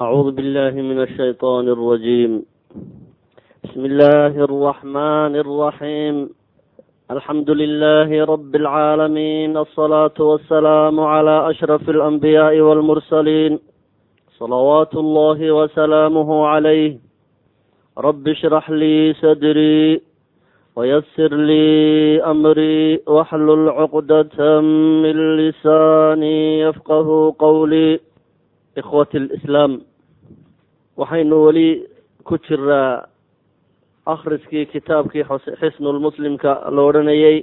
أعوذ بالله من الشيطان الرجيم. بسم الله الرحمن الرحيم. الحمد لله رب العالمين الصلاة والسلام على أشرف الأنبياء والمرسلين. صلوات الله وسلامه عليه. رب اشرح لي صدري ويسر لي أمري واحلل عقدة من لساني يفقه قولي. Ikhwati alislaam waxaynu weli ku jiraa akhriskii kitaabkii xisnulmuslimka la odhanayey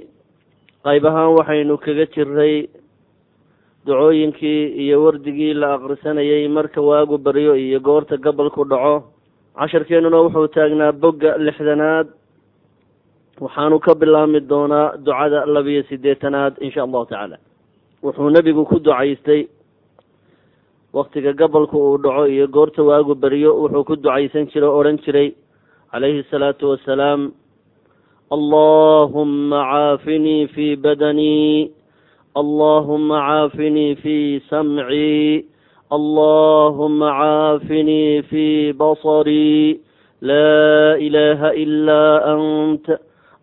qayb ahaan waxaynu kaga jiray ducooyinkii iyo wardigii la akhrisanayey marka waagu baryo iyo goorta gobolku dhaco. Casharkeennuna wuxuu taagnaa bogga lixdanaad. Waxaanu ka bilaabmi doonaa ducada labiyo siddeetanaad insha allahu tacaala. Wuxuu nebigu ku ducaystay waktiga gobolka uu dhaco iyo goorta waagu beriyo wuxuu ku ducaysan jiray o odhan jiray calayhi asalaatu wassalaam allahuma caafinii fii badanii allahuma caafinii fii samcii allahuma caafinii fii basarii laa ilaha ilaa ant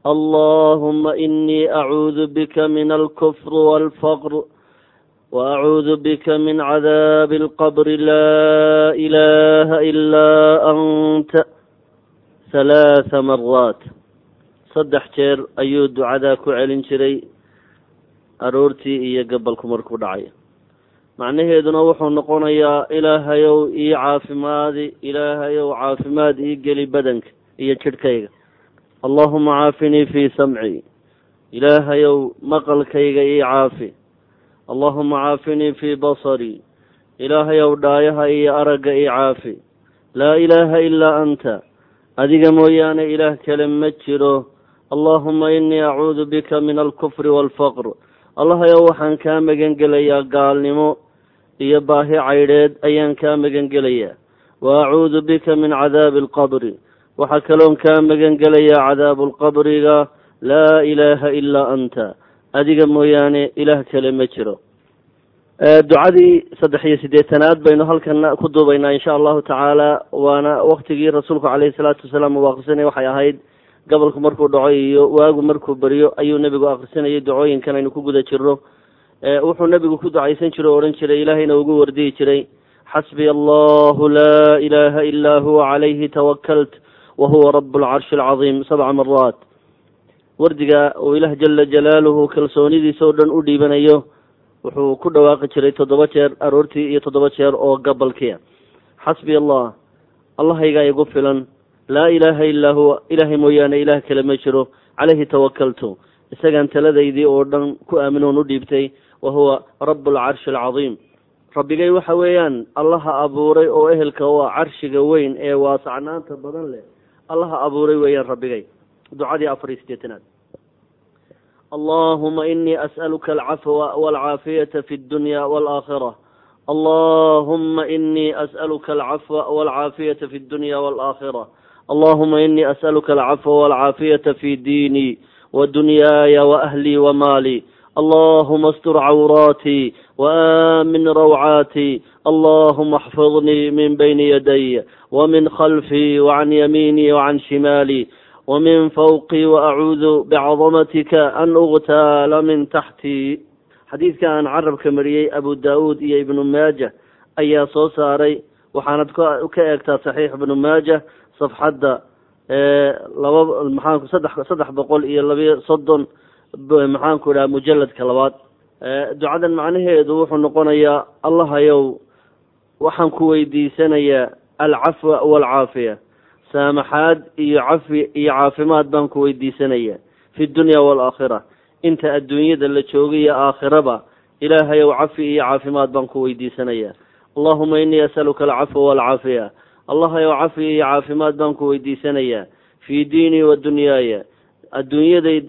allahuma inii acuudu bika min alkufr walfaqr وأعوذ بك من عذاب القبر لا إله إلا أنت ثلاث مرات saddex jeer ayuu ducadaa ku celin jiray aroortii iyo gabalku markuu dhacay macnaheeduna wuxuu noqonayaa ilaahayow ii caafimaadi ilaahayow caafimaad ii geli badanka iyo jidhkayga allahuma caafinii fii samci ilaahayow maqalkayga ii caafi allahuma caafinii fii basarii ilaahayow dhaayaha iyo aragga ii caafi. Laa ilaaha ilaa anta. Adiga mooyaane ilaah kale ma jiro. Allahuma inii acuudu bika min alkufri waalfaqr. Allahayow waxaan kaa magan gelayaa gaalnimo iyo baahi caydheed ayaan kaa magan gelayaa wa acuudu bika min cadaabi alqabri. Waxaa kaloon kaa magan gelayaa cadaabu lqabriga laa ilaaha ilaa anta adiga mooyaane ilaah kale ma jiro. Ducadii saddex iyo siddeetanaad baynu halkan ku duubaynaa insha allahu tacaala waana waktigii rasuulku caleyhi salaatu wasalaam uu akrisanaya waxay ahayd gobolku markuu dhaco iyo waagu markuu beriyo ayuu nebigu akrisanayay ducooyinkan aynu ku guda jirno wuxuu nebigu ku ducaysan jiray o odhan jiray ilaahayna ugu wardiyi jiray. Xasbiya allahu laa ilaha ilaa huwa calayhi tawakalt wa huwa rabu lcarshi alcadiim sabca maraat wardiga uu ilaah jala jalaaluhu kalsoonidiisa oo dhan u dhiibanayo wuxuu ku dhawaaqi jiray toddoba jeer aroortii iyo toddoba jeer oo gabalkia xasbi allah allahaygaa igu filan. Laa ilaaha illaa huwa ilaahay mooyaane ilaah kale ma jiro. Calayhi tawakaltu isagaan taladaydii oo dhan ku aaminoon u dhiibtay wa huwa rabu alcarshi alcadiim rabbigay waxa weeyaan allaha abuuray oo ehelka u ah carshiga weyn ee waasacnaanta badan leh. Allaha abuuray weeyaan rabbigay ducadii afar iyo sideetanaad allahuma inii as'aluka alcafwa walcaafiyata fi اdunya wاlaakhira allahuma inii as'aluka alcafwa walcaafiyata fi اdunya wاlaakhira allahuma inii as'aluka alcafwa walcaafiyata fi diinii wadunyaaya waahlii wamaalii allahuma astur cawraatii waamin rawcaatii allahuma axfidnii min bayni yaday wamin khalfii wacan yamiinii wacan shimaalii wmin fawqii waacuudu bicadamatika an ugtaala min taxtii xadiidka aan carabka mariyey abu daa'uud iyo ibnu maaja ayaa soo saaray waxaanad ka eegtaa saxiix ibnu maaja safxadda laba maxaanku saddex saddex boqol iyo labiyo soddon maxaanku idhaha mujaladka labaad ducadan macnaheedu wuxuu noqonayaa allahayow waxaan ku weydiisanayaa alcafwa waalcaafiya saamaxaad iyo cafi iyo caafimaad baan ku weydiisanayaa fi dunya waalaakhira inta adduunyada la joogay iyo aakhiraba ilaahayow cafi iyo caafimaad baan ku weydiisanayaa allahuma inii asaluka alcafwa waalcaafiya allahayow cafi iyo caafimaad baan ku weydiisanayaa fii diinii wa dunyaaya adduunyaday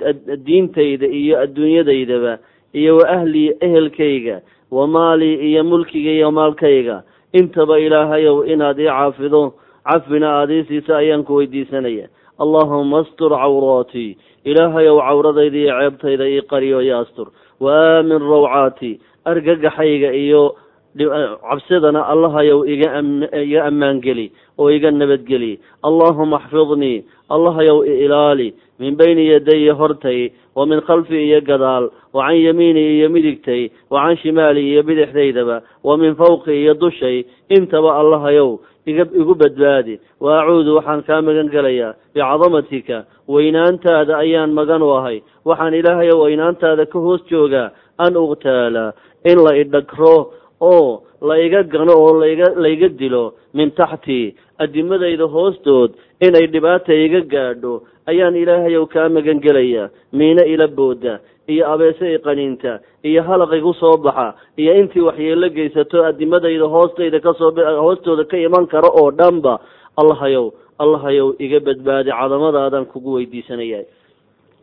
diintayda iyo adduunyadaydaba iyo wa ahlii ehelkayga wa maalii iyo mulkiga iyo maalkayga. Intaba ilaahayow inaad ii caafido cafina aada ii siisa ayaan ku weydiisanaya. Allahuma astur cawraatii ilaahayow cawradayda iyo ceebtayda ii qariyo iyo astur. Wa aamin rawcaatii argagaxayga iyo cabsidana allahayow iga ammaangeli oo iga nabadgeli allahuma axfidnii allahayow ilaali min bayni yadaya hortay wa min khalfi iyo gadaal wa can yamiini iyo midigtay wa can shimaali iyo bidixdaydaba wa min fawqi iyo dushay intaba allahayow iga igu badbaadi. Wa acuudu waxaan kaa magan gelayaa bicadamatika weynaantaada ayaan magan u ahay. Waxaan ilaahayow weynaantaada ka hoos joogaa an uqtaala in la idhagro oo la iga gano oo laiga laiga dilo min taxtii adimadayda hoostood inay dhibaata iga gaadho ayaan ilaahayow kaa magan gelayaa miino ila booda iyo abeese qaniinta iyo halaq igu soo baxa iyo intii waxyeelo geysato adimadayda hoostayda ka soo hoostooda ka iman karo oo dhanba allahayow allahayow iga badbaadi cadamadaadaan kugu weydiisanaya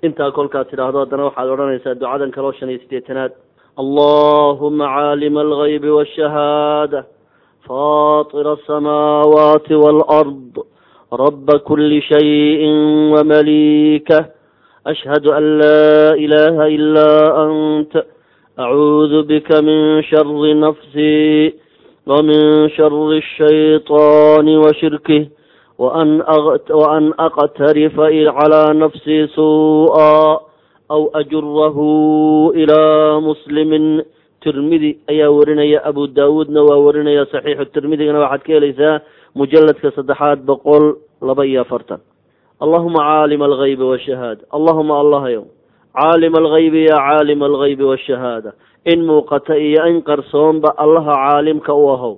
intaa kolkaad tidhaahdo haddana waxaad odhanaysaa ducadan kaloo shan iyo siddeetanaad. Allahuma caalima algaybi waashahaada faatira asamaawaati waalard رب كل شيء ومليكه. أشهد أن لا إله إلا أنت. أعوذ بك من شر نفسي ومن شر الشيطان وشركه. وأن, أغت وأن أقترف على نفسي سوءا أو أجره إلى مسلم. ترمذي أي ورنا يا أبو داود نوا ورنا يا صحيح الترمذي أنا واحد كيليسا mujaladka saddexaad boqol laba iyo afartan. Allahuma caalima algaybi washahaada allahuma allahayow caalima algaybi ya caalima algaybi washahaada in muuqata iyo in qarsoonba allaha caalimka u ahow.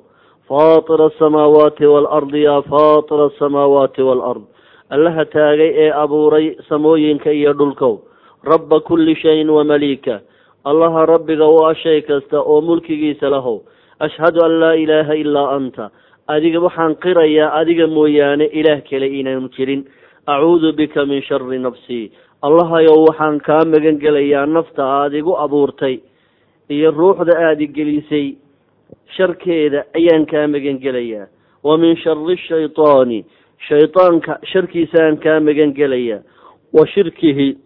Faatira asamaawaati waalardi ya faatira asamaawaati waalard allaha taagay ee abuuray samooyinka iyo dhulkow. Rabba kulli shayin wamaliika allaha rabbiga u ah shay kasta oo mulkigiisa lahow. Ashhadu an laa ilaaha ilaa anta adiga waxaan qirayaa adiga mooyaane ilaah kale inaanu jirin. Acuudu bika min shari nafsii allahayow waxaan kaa magan gelayaa nafta aada igu abuurtay iyo ruuxda aada igelisay sharkeeda ayaan kaa magan gelayaa wa min shari shaytaani. Shaydaanka sharkiisaan kaa magan gelayaa wa shirkihi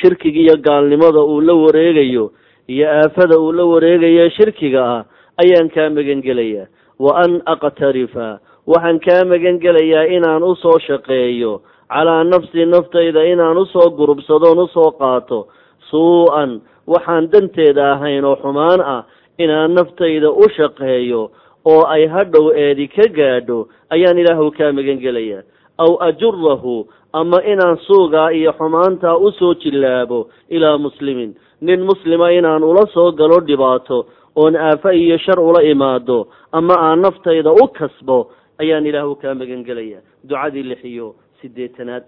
shirkiga iyo gaalnimada uu la wareegayo iyo aafada uu la wareegayo shirkiga ah ayaan kaa magan gelayaa wa an aqtarifa waxaan kaa magan gelayaa inaan u soo shaqeeyo calaa nafsii naftayda inaan u soo gurubsadoon u soo qaato suu-an waxaan danteeda ahayn oo xumaan ah inaan naftayda u shaqeeyo oo ay hadhow eedi ka gaadho ayaan ilaahu kaa magan gelayaa aw ajurahu ama inaan suugaa iyo xumaantaa u soo jillaabo ilaa muslimin nin muslima inaan ula soo galo dhibaato oon aafa iyo shar ula imaado ama aan naftayda u kasbo ayaan ilaahu kaa magan gelaya ducadii lixiyo sideetanaad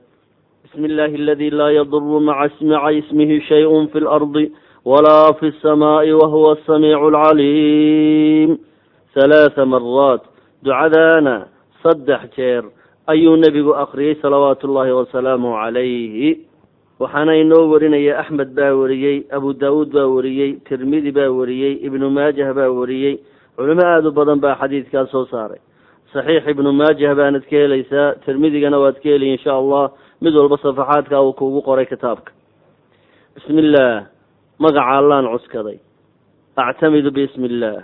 bismi illaahi aladi laa yaduru maca maca ismihi shayun fi lardi walaa fi lsamaai wahuwa asamiicu alcaliim halaatha maraat ducadaana saddex jeer ayuu nebigu akriyey salawaatu ullaahi wasalaamu calayhi waxaana inoo warinaya axmed baa wariyey abu daawuud baa wariyey tirmidi baa wariyey ibnu maajah baa wariyey. Culimo aada u badan baa xadiidkaas soo saaray. Saxiix ibnu maajah baanad ka helaysaa tirmidigana waad ka heliy insha allah mid walba safaxaadka uu kuugu qoray kitaabka. Bismi illaah magaca allaan cuskaday. Actamidu biismi illaah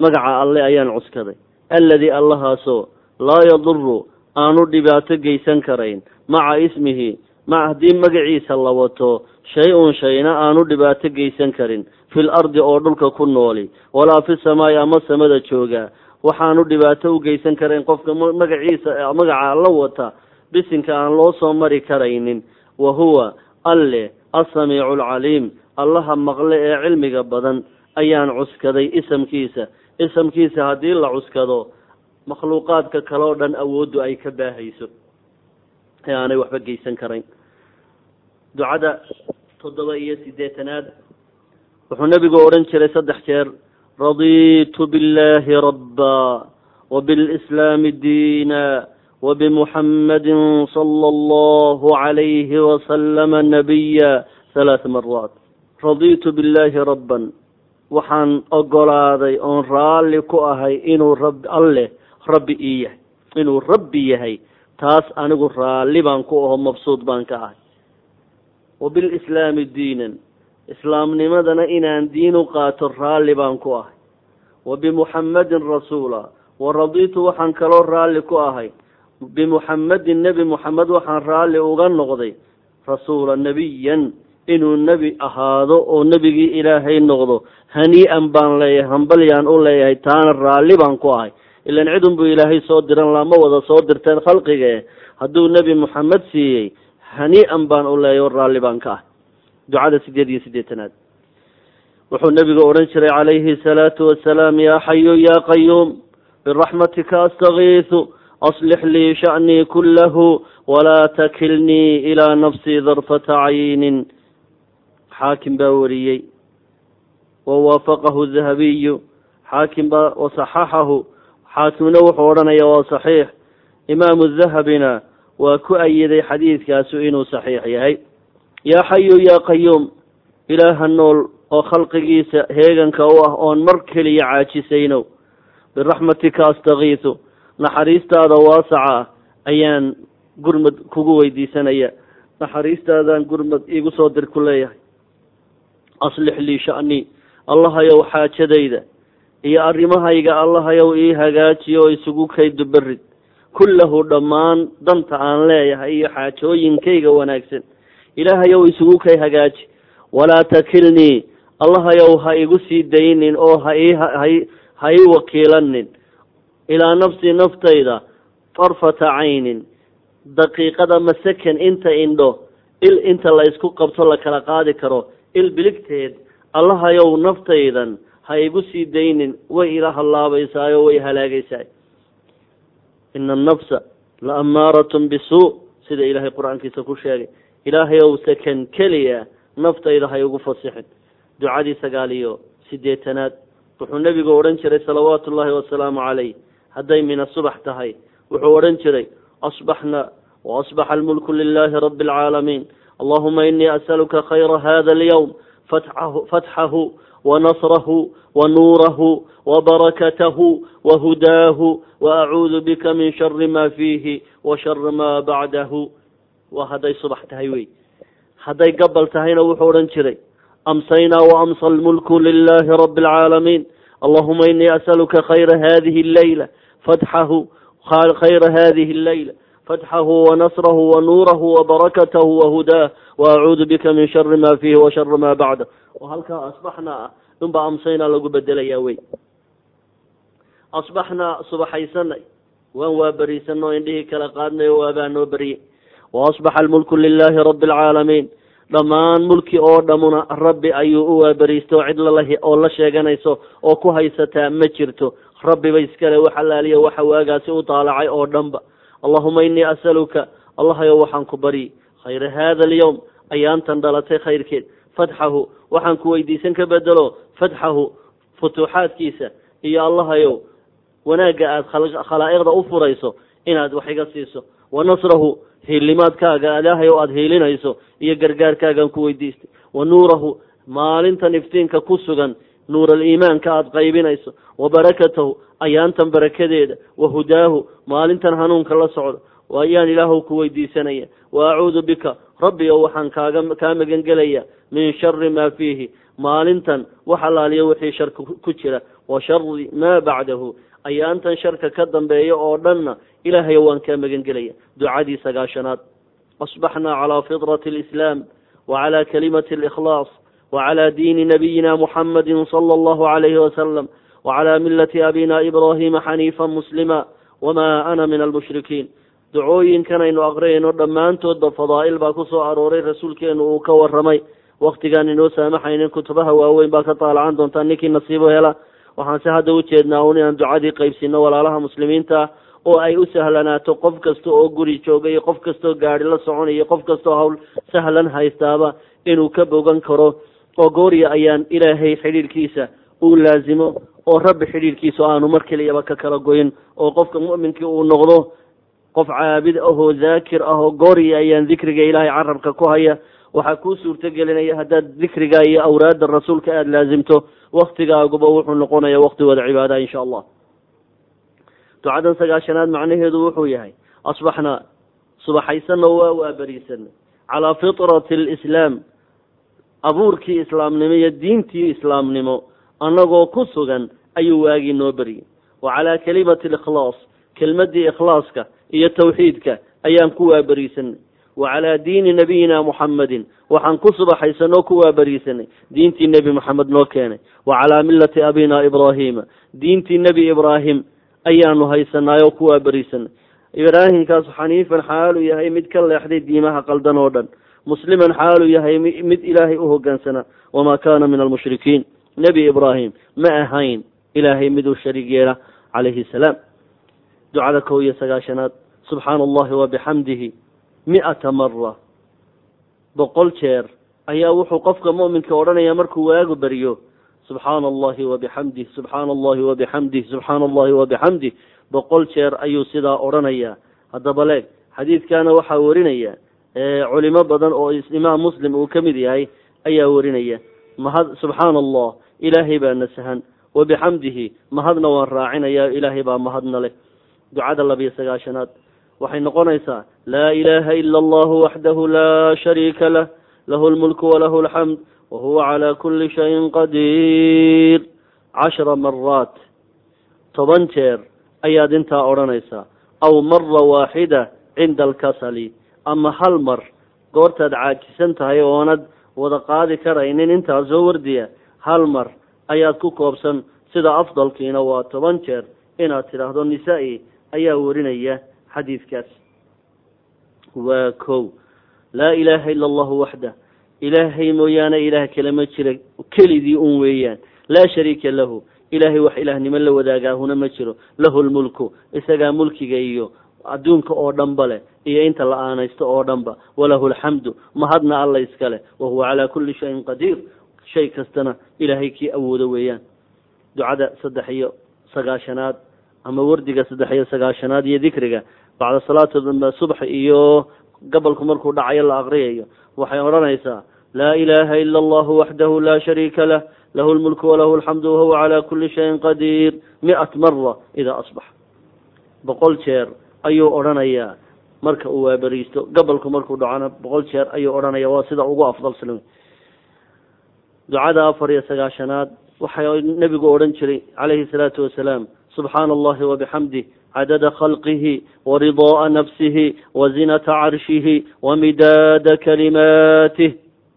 magaca alle ayaan cuskaday. Alladii allahaasoo laa yaduru aanu dhibaato geysan karayn maca ismihi ma haddii magaciisa la wato shay-un shayna aanu dhibaato geysan karin fil ardi oo dhulka ku nooli walaa fi samaa'i ama samada jooga. Waxaanu dhibaato u geysan karayn qofka magaciisa magaca la wata bisinka aan loo soo mari karaynin. Wa huwa alle asamiicu alcaliim allaha maqle ee cilmiga badan ayaan cuskaday isamkiisa. Isamkiisa haddii la cuskado makhluuqaadka kale oo dhan awooddu ay ka baahayso ee aanay waxba geysan karayn ducada toddoba iyo siddeetanaad wuxuu nebigu odhan jiray saddex jeer raditu biاllahi rabba wabiاlislaami diina wabimuxammadin sala allahu calayhi wasalama nabiya halaatha maraat raditu biاllahi rabban waxaan ogolaaday oon raalli ku ahay inuu rabbi alleh rabbi ii yahay inuu rabbi yahay taas anigu raalli baan ku aho mabsuud baan ka ahay. Wabilislaami diinan islaamnimadana inaan diin u qaato raalli baan ku ahay. Wa bimuxammadin rasuula wa radiitu waxaan kaloo raalli ku ahay. Bimuxammadin nebi muxamed waxaan raalli uga noqday rasuula nebiyan inuu nebi ahaado oo nebigii ilaahay noqdo. Hanii-an baan leeyahay hambalyaan u leeyahay taana raalli baan ku ahay ilan cidun buu ilaahay soo diran lama wada soo dirteen khalqige. Hadduu nebi moxamed siiyey hanii-an baan u leeyahy o raalli baan ka ah. Ducada sideed iyo siddeetanaad. Wuxuu nebigu odhan jiray calayhi salaatu wasalaam yaa xayu yaa qayuum biraxmatika astakiisu aslix lii sha'nii kullahu walaa takilnii ilaa nafsii darfata caynin. Xaakim baa wariyey. Wa waafaqahu dahabiyu xaakim baa wasaxaxahu xaakimna wuxuu odhanaya waa saxiix. Imaamu dahabina waa ku ayiday xadiidkaasu inuu saxiix yahay. Yaa xayu yaa qayuum ilaaha nool oo khalqigiisa heeganka u ah oon mar keliya caajisayno biraxmatika astakiisu naxariistaada waasaca ah ayaan gurmad kugu weydiisanaya. Naxariistaadaan gurmad iigu soo dir ku leeyahay. Aslix lii sha'nii allahayow xaajadayda iyo arrimahayga allahayow ii hagaajiyo oo isugu kaydu berid kullahu dhammaan danta aan leeyahay iyo xaajooyinkayga wanaagsan. Ilaahayow isugu kay hagaaji. Walaa takilnii allahayow ha igu sii daynin oo ha ii ha ii wakiilanin ilaa nafsii naftayda farfata caynin. Daqiiqada masakan inta indho il inta la isku qabto la kala qaadi karo. Il biligteed allahayow naftaydan ha igu sii daynin way ila hallaabaysaayo way halaagaysaay ina annafsa la ammaaratun bisuu sida ilaahay qur'aankiisa ku sheegay. Ilaahayow sakan keliya naftayda ha igu fasixin. Ducadii sagaal iyo siddeetanaad wuxuu nebigu odhan jiray salawaatu ullaahi wasalaamu calayh. Hadday mina subax tahay wuxuu odhan jiray asbaxna waasbaxa almulku lilahi rabi alcaalamiin allahuma inii asaluka khayra hada alyawm fatxahu fatxahu wanasrahu wanuurahu wabarakatahu wahudaahu waacuudu bika min shari ma fiihi wa shari ma bacdahu waa hadday subax tahay wey hadday gabal tahayna wuxuu odhan jiray amsaynaa waamsa almulku lilahi rabi alcaalamiin allahuma inii asaluka khayra hadihi alleyla fatxahu khayra hadihi alleyla waacuudu bika min shari ma fiihi wa shari ma bacdah oo halkaa asbaxnaa ah unbaa amsaynaa lagu bedelayaa wey asbaxnaa subaxaysanay waan waaberiisanay oo indhihii kala qaadnay oo waabaa noo beriyey waasbaxa almulku lilahi rabi alcaalamiin dhammaan mulki oo dhamuna rabbi ayuu u waaberiistay oo cid lala oo la sheeganayso oo ku haysataa ma jirto rabbiba iskale wax alaaliya waxa waagaasi u daalacay oo dhanba allahuma inii asaluka allahayow waxaan ku baryi khayra hada alyawm ayaantan dhalatay khayrkeed fatxahu waxaan ku weydiisan ka bedelo fatxahu futuuxaadkiisa iyo allahayow wanaagga aada khalaa'iqda u furayso inaad wax iga siiso wa nasrahu hiilimaadkaaga ilaahayow aada hiilinayso iyo gargaarkaagaan ku weydiistay wa nuurahu maalintan iftiinka ku sugan nuuraliimaanka aada qaybinayso wa barakatahu ayaantan barakadeeda wa hudaahu maalintan hanuunka la socdo ayaan ilaahu ku weydiisanaya. Wa acuudu bika. Rabbi o waxaan kaaga kaa magan gelaya min shari maa fiihi. Maalintan wax allaaliyo wixii sharka ku jira. Wa shari maa bacdahu. Ayaantan sharka ka dambeeya oo dhanna ilaahay waan kaa magan gelaya ducadii sagaashanaad asbaxnaa calaa fitrati alislaam wacalaa kalimati alikhlaas wacalaa diini nabiyina muxamadin sala allahu calayhi wasalam wacalaa milati abina ibraahima xaniifan muslima wamaa ana min almushrikiin ducooyinkan aynu aqrinayno dhammaantoodba fadaa'il baa ku soo arooray rasuulkeenu uu ka warramay. Waktigaan inoo saamaxaynin kutubaha waaweyn baa ka daalacan doontaa ninkii nasiibo hela. Waxaan se hadda u jeednaa un inaan ducadii qaybsino walaalaha muslimiinta oo ay u sahlanaato qof kasta oo guri jooga iyo qof kastaoo gaadi la soconaya qof kastaoo hawl sahlan haystaaba inuu ka bogan karo. Oo goorya ayaan ilaahay xidhiirkiisa uu laasimo oo rabbi xidhiirkiisa aanu mar keliyaba ka kala goyin oo qofka mu'minkii uu noqdo qof caabid ahoo daakir ah oo goorya ayaan dikriga ilaahay carabka ku haya waxaa kuu suurto gelinaya haddaad dikriga iyo awraadda rasuulka aada laasimto waktigaaguba wuxuu noqonaya wakti wada cibaada insha allah. Ducadan sagaashanaad macnaheedu wuxuu yahay asbaxnaa subaxaysana waa waaberiisana calaa fitrati alislaam abuurkii islaamnimo iyo diintii islaamnimo annagoo ku sugan ayuu waagii noo beriyey wa calaa kalimati alikhlaas kelmaddii ikhlaaska iyo tawxiidka ayaan ku waaberiisanay wa calaa diini nabiyina muxammadin waxaan ku subaxaysanoo ku waaberiisanay diintii nebi moxamed noo keenay. Wa calaa millati abina ibraahiima diintii nebi ibraahim ayaanu haysanaayoo ku waaberiisanay ibraahimkaas xaniifan xaaluu yahay mid ka leexday diimaha qaldan oo dhan. Musliman xaaluu yahay mid ilaahay u hogaansanaa wamaa kaana min almushrikiin nebi ibraahim ma ahayn ilaahay miduu shariig yeela calayhi salaam ducada kow iyo sagaashanaad subxaana allahi wabixamdihi mi-ata mara boqol jeer ayaa wuxuu qofka mu'minka odhanaya markuu waagu beriyo subxaana allahi wabixamdih subxaana allahi wabixamdih subxaana allahi wabixamdih boqol jeer ayuu sidaa odhanayaa haddaba leeg xadiidkaana waxaa warinaya culimo badan oo imaam muslim uu ka mid yahay ayaa warinaya mahad subxaana allah ilaahay baa nasahan wabixamdihi mahadna waan raacinaya ilaahay baa mahadna leh ducada labiyo sagaashanaad. Waxay noqonaysaa laa ilaaha ila allahu waxdahu laa shariika lah lahu lmulku walahu alxamd wahuwa calaa kuli shayin qadiir. Cashra maraat toban jeer ayaad intaa odhanaysaa aw mara waaxida cinda alkasali. Ama hal mar goortaad caajisan tahay oonad wada qaadi karaynin intaa soo wardiya hal mar ayaad ku koobsan sida afdalkiina waa toban jeer inaad tidhaahdo nisaa-i ayaa warinaya xadiidkaas. Waa kow. Laa ilaaha ila allahu waxdah ilaahay mooyaane ilaah kale ma jira. Keligii un weeyaan. Laa shariika lahu. Ilaahay wax ilaahnimo la wadaagaahuna ma jiro. Lahu lmulku isagaa mulkiga iyo adduunka oo dhanba leh iyo inta la aanaysto oo dhanba. Walahu alxamdu mahadna alla iskale wahuwa calaa kulli shayin qadiir. Shay kastana ilaahay kii awoodo weeyaan. Ducada saddex iyo sagaashanaad ama wardiga saddex iyo sagaashanaad iyo dikriga bacda salaatu subx iyo gabolku markuu dhacayo la aqriyayo. Waxay odhanaysaa laa ilaaha ila allahu waxdahu laa shariika lah lahu lmulku walahu alxamdu wahuwa calaa kuli shayin qadiir. Mi-at mara idaa asbax. Boqol jeer ayuu odhanayaa marka uu waaberiisto gabolku markuu dhacona boqol jeer ayuu odhanaya waa sida ugu afdalsan ducada afar iyo sagaashanaad waxay nebigu odhan jiray calayhi salaatu wasalaam wabixamdih cadada khalqihi waridaaa nafsihi wazinata carshihi wamidaada kalimaatih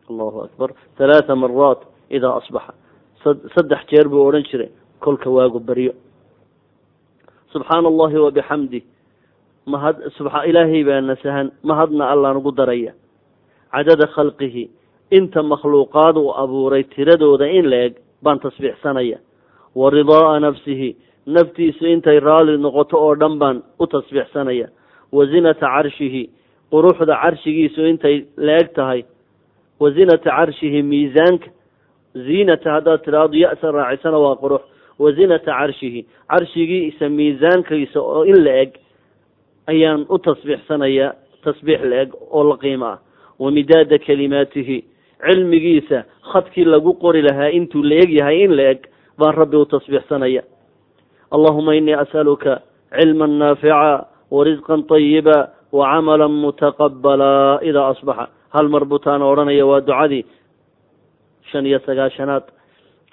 allahu akbar. Halaatha maraat idaa asbaxa saddex jeer buu odhan jiray kolka waagu beryo subxaana allahi wabixamdih mahad subxa ilaahay baa nasahan mahadna allaan ugu daraya. Cadada khalqihi inta makhluuqaad uu abuuray tiradooda in la eg baan tasbiixsanaya. Wa ridaaa nafsihi naftiisu intay raali noqoto oo dhan baan u tasbiixsanaya. Wa zinata carshihi quruxda carshigiisu intay la eg tahay. Wa zinata carshihi miisaanka. Ziinata haddaad tidhaahdo ya-sa raacisana waa qurux wa zinata carshihi carshigiisa miisaankiisa oo in la eg ayaan u tasbiixsanayaa tasbiix la eg oo la qiimo ah. Wa midaada kalimaatihi cilmigiisa khadkii lagu qori lahaa intuu la eg yahay in la eg baan rabbi u tasbiixsanaya allahuma inii as'aluka cilma naafica warisqan طayiba wacamala mutaqabala idaa asbaxa. Hal mar butaana odhanaya waa ducadii shan iyo sagaashanaad.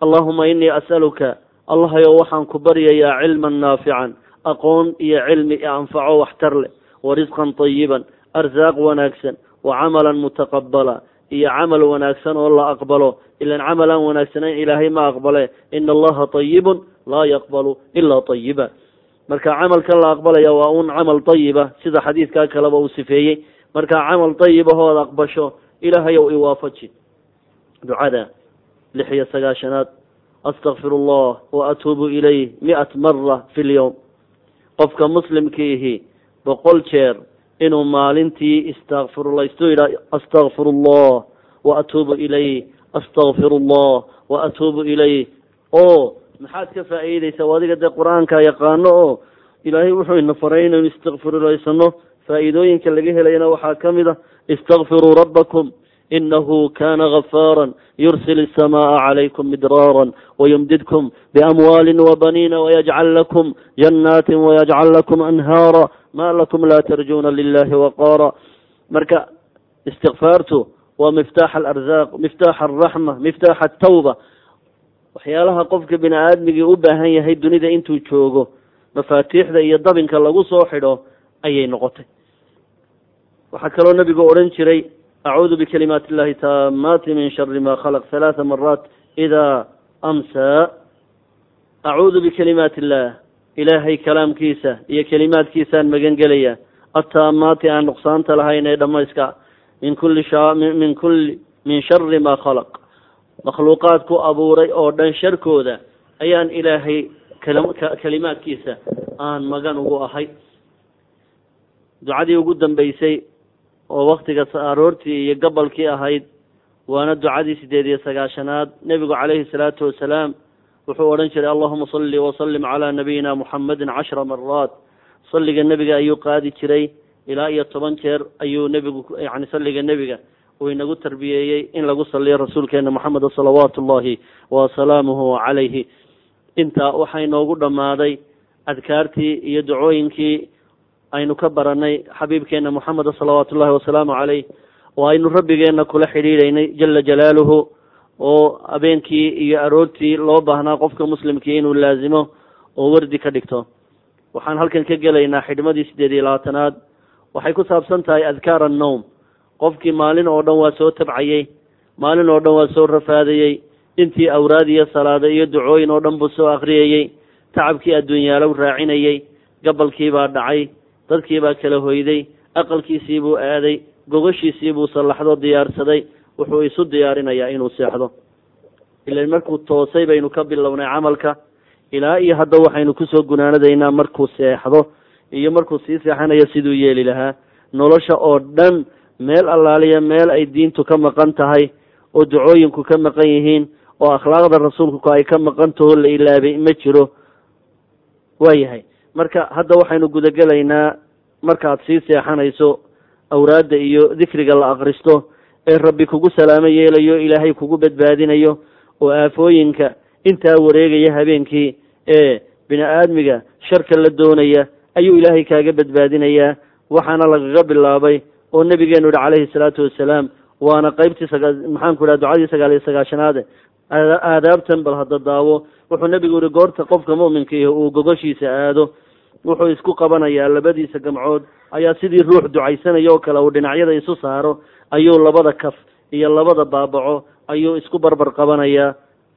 Allahuma inii as'aluka allahayow waxaan ku baryayaa cilman naafican aqoon iyo cilmi anfaco waxtar leh warisqan طayiban arsaaq wanaagsan wacamalan mutaqabala iyo camal wanaagsan oo la aqbalo. Ilan camal aan wanaagsanayn ilaahay ma aqbale. Ina allaha tayibun laa yaqbalu ilaa tayiba marka camalkan la aqbalaya waa un camal tayiba sida xadiidkaa kaleba uu sifeeyey. Marka camal tayibahood aqbasho ilaahay iwaafaji. Ducada lix iyo sagaashanaad astakfiru allah wa atuubu ilayh mi'at mara fi lyowm qofka muslimkiihi boqol jeer inuu maalintii istakfirlaysto yidha astakfir allah waatuubu ilayh astakfir allah waatuubu ilayh oo maxaad ka faa'iideysaa adiga dee qur-aanka yaqaano oo ilaahay wuxuu ina faray inaynu istakfirlaysano faa'iidooyinka laga helayana waxaa ka mid a istakfiruu rabbakum inahu kana gafaara yursil الsamaءa عalaykum midraara wayumdidkum bamwaali wabaniina wayajcal lakum jannaati wayajcal lakum anhaara ma lakum la tarjuna lilahi waqaara. Marka istikfaartu waa miftaax alarzaq miftaax alraxma miftaax altawba waxyaalaha qofka bini aadmigii u baahan yahay dunida intuu joogo mafaatiixda iyo dabinka lagu soo xidho ayay noqotay. Waxaa kaloo nebigu odhan jiray acuudu bikalimaati illahi taamaati min shari ma khalaq halaatha maraat idaa amsaa. Acuudu bikalimaati illah ilaahay kalaamkiisa iyo kelimaadkiisaan magan gelaya attaamaati aan nuqsaanta lahayn ee dhammayska min kulli min kulli min shari ma khalaq. Makhluuqaad ku abuuray oo dhan sharkooda ayaan ilaahay kalimaadkiisa aan magan ugu ahay. Ducadii ugu dambeysay oo waktiga aroortii iyo gabalkii ahayd waana ducadii sideed iyo sagaashanaad nebigu calayhi salaatu wasalaam wuxuu odhan jiray allahuma salli wasalim calaa nabiyina muxamedin cashra maraat salliga nebiga ayuu qaadi jiray ilaa iyo toban jeer ayuu nebigu yani salliga nebiga uu inagu tarbiyeeyey in lagu saliyo rasuulkeena moxameda salawaatu ullahi wasalaamuhu calayhi. Intaa waxaa inoogu dhammaaday adkaartii iyo ducooyinkii aynu ka baranay xabiibkeena moxameda salawaatu ullahi wasalaamu caleyh oo aynu rabbigeena kula xidhiidhaynay jala jalaaluhu oo habeenkii iyo aroortii loo baahnaa qofka muslimkii inuu laazimo oo wardi ka dhigto. Waxaan halkan ka gelaynaa xidhmadii sideed iyo labaatanaad waxay ku saabsan tahay adkaar annowm qofkii maalin oo dhan waa soo tabcayey maalin oo dhan waa soo rafaadayey intii awraad iyo salaado iyo ducooyin oo dhan buu soo akriyayey tacabkii adduunyaalow raacinayey gabalkii baa dhacay dadkii baa kala hoyday aqalkiisii buu aaday gogashiisii buu sallaxdo diyaarsaday wuxuu isu diyaarinayaa inuu seexdo. Ilan markuu toosay baynu ka bilownay camalka. Ilaa iyo hadda waxaynu ku soo gunaanadaynaa markuu seexdo. Iyo markuu sii seexanayo siduu yeeli lahaa. Nolosha oo dhan meel allaaliya meel ay diintu ka maqan tahay oo ducooyinku ka maqan yihiin oo akhlaaqda rasuulku ay ka maqan taho la ilaabay ma jiro. Waayahay marka hadda waxaynu gudagelaynaa markaad sii seexanayso awraadda iyo dikriga la akristo ee rabbi kugu salaamo yeelayo ilaahay kugu badbaadinayo oo aafooyinka intaa wareegaya habeenkii ee bini aadmiga sharka la doonaya ayuu ilaahay kaaga badbaadinayaa. Waxaana lagaga bilaabay oo nebigeenu yihi calayhi salaatu wasalaam waana qeybtii saga maxaanku idhaha ducadii sagaal iyo sagaashanaade aadaabtan bal hadda daawo. Wuxuu nebigu yihi goorta qofka mu'minka ihi uu gogoshiisa aado wuxuu isku qabanayaa labadiisa gamcood. Ayaa sidii ruux ducaysanaya oo kale uu dhinacyada isu saaro ayuu labada kaf iyo labada baabaco ayuu isku barbar qabanayaa.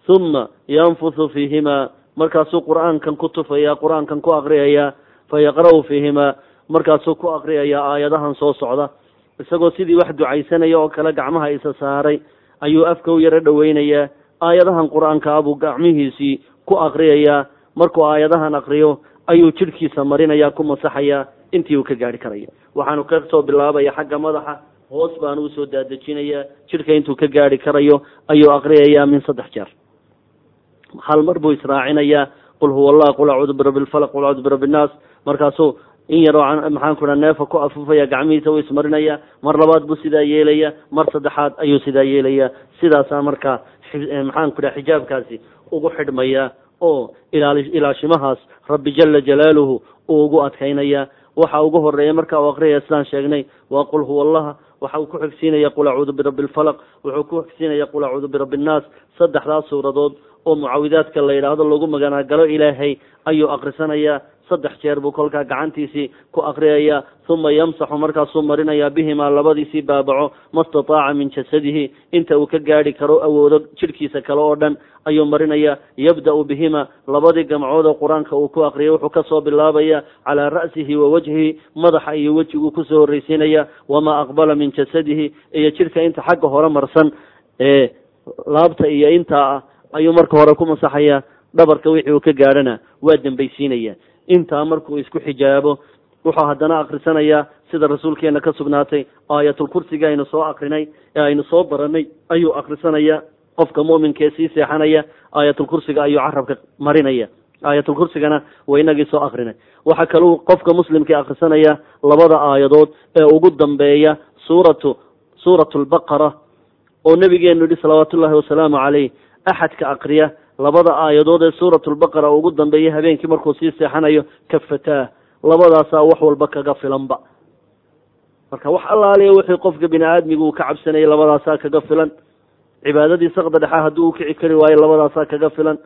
Huma yanfuthu fiihimaa markaasuu qur'aankan ku tufaya qur'aankan ku aqriyayaa fa yaqra'u fiihimaa markaasuu ku aqriyayaa aayadahan soo socda. Isagoo sidii wax ducaysanaya oo kale gacmaha isa saaray ayuu afka u yaro dhoweynayaa aayadahan qur'aanka abuu gacmihiisii ku aqriyayaa markuu aayadahan aqriyo ayuu jidhkiisa marinaya ku masaxayaa intii uu ka gaari karayo waxaanu ka soo bilaabaya xagga madaxa hoos baanu u soo daadejinayaa jidhka intuu ka gaari karayo ayuu aqriyayaa min saddex jeer. Hal mar buu israacinayaa qul huwa allah qul acuudu birabbi lfalaq qul acuudu birabbi nnaas markaasuu in yaroo maxaanku dhaha neefa ku afufaya gacmihiisa u ismarinaya mar labaad buu sidaa yeelaya mar saddexaad ayuu sidaa yeelaya sidaasaa markaa maxaanku dhaha xijaabkaasi ugu xidhmaya oo ilaali ilaashimahaas rabbi jala jalaaluhu uu ugu adkaynaya waxa ugu horreeya marka uu aqriyaya sidaan sheegnay waa qul huwa allaha waxa uu ku xigsiinaya qul acuudu birabbi lfalaq wuxuu ku xigsiinaya qul acuudu birabbi nnaas saddexdaas suuradood oo mucaawidaadka la yidhaahdo lagu maganaagalo ilaahay ayuu akrisanaya saddex jeer buu kolkaa gacantiisii ku akriyaya uma yamsaxu markaasuu marinaya bihimaa labadiisii baabaco ma stataaca min jasadihi inta uu ka gaari karo awoodo jidhkiisa kale oo dhan ayuu marinaya yabda-u bihima labadii gamcood oo qur'aanka uu ku akriyay wuxuu ka soo bilaabaya calaa ra'sihi wa wajhihi madaxa iyo wejiguu ku soo horreysiinaya wamaa aqbala min jasadihi iyo jidhka inta xagga hore marsan ee laabta iyo intaa ah ayuu marka hore ku masaxaya dhabarka wixii uu ka gaadhana waa dambaysiinaya intaa markuu isku xijaabo wuxuu haddana akrisanayaa sida rasuulkeena ka sugnaatay aayatulkursiga aynu soo akrinay ee aynu soo baranay ayuu akrisanaya qofka mu'minkaee sii seexanaya aayatulkursiga ayuu carabka marinaya. Aayatulkursigana waa inagii soo akrinay waxaa kaluu qofka muslimkii akrisanaya labada aayadood ee ugu dambeeya suuratu suuratu lbaqara oo nabigeenu yihi salawaatu ullahi wasalaamu caleyh axadka akriya labada aayadood ee suuratu lbaqara ugu dambeeya habeenkii markuu sii seexanayo kafataa labadaasaa wax walba kaga filanba. Marka wax allaaliya wixii qofka bini aadmiga uu ka cabsanayay labadaasaa kaga filan. Cibaadadii saqda dhexa haddii u kici kari waayo labadaasaa kaga filan.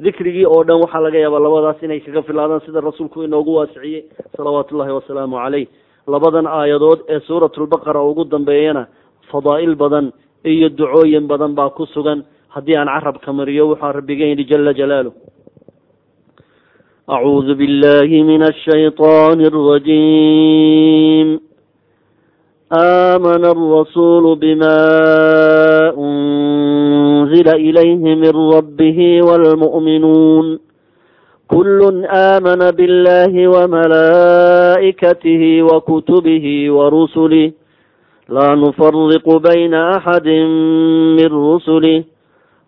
Dikrigii oo dhan waxaa laga yaabaa labadaas inay kaga filaadaan sida rasuulku inoogu waasiciyey salawaatu ullahi wasalaamu caleyh labadan aayadood ee suuratulbaqara ugu dambeeyana fadaa'il badan iyo ducooyin badan baa ku sugan هدي أن عرب كمريوح waxaan rabbiga جل جلاله. أعوذ بالله من الشيطان الرجيم. آمن الرسول بما أنزل إليه من ربه والمؤمنون. كل آمن بالله وملائكته وكتبه ورسله. لا نفرق بين أحد من رسله.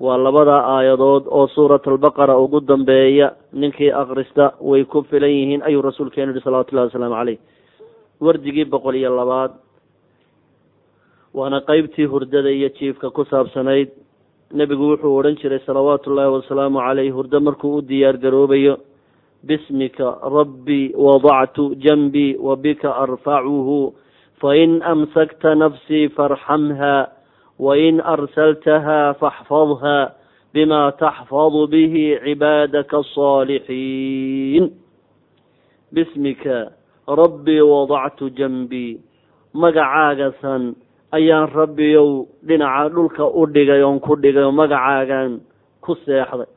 Waa labada aayadood oo suurat albaqara ugu dambeeya ninkii akrista way ku filan yihiin ayuu rasuulkeenu yihi salawatullahi wasalaamu caleyh wardigii boqol iyo labaad waana qeybtii hurdada iyo jiifka ku saabsanayd. Nebigu wuxuu odhan jiray salawaatu ullaahi wasalaamu caleyh hurdo markuu u diyaar garoobayo bismika rabbii wadactu janbii wa bika arfacuhu fain amsakta nafsii farxamha wain arsaltaha faxfadha bima taxfadu bihi cibaadaka asaalixiin bismika rabbii wadactu janbii magacaagasan ayaan rabbiyow dhinaca dhulka u dhigay oon ku dhigay oo magacaagan ku seexday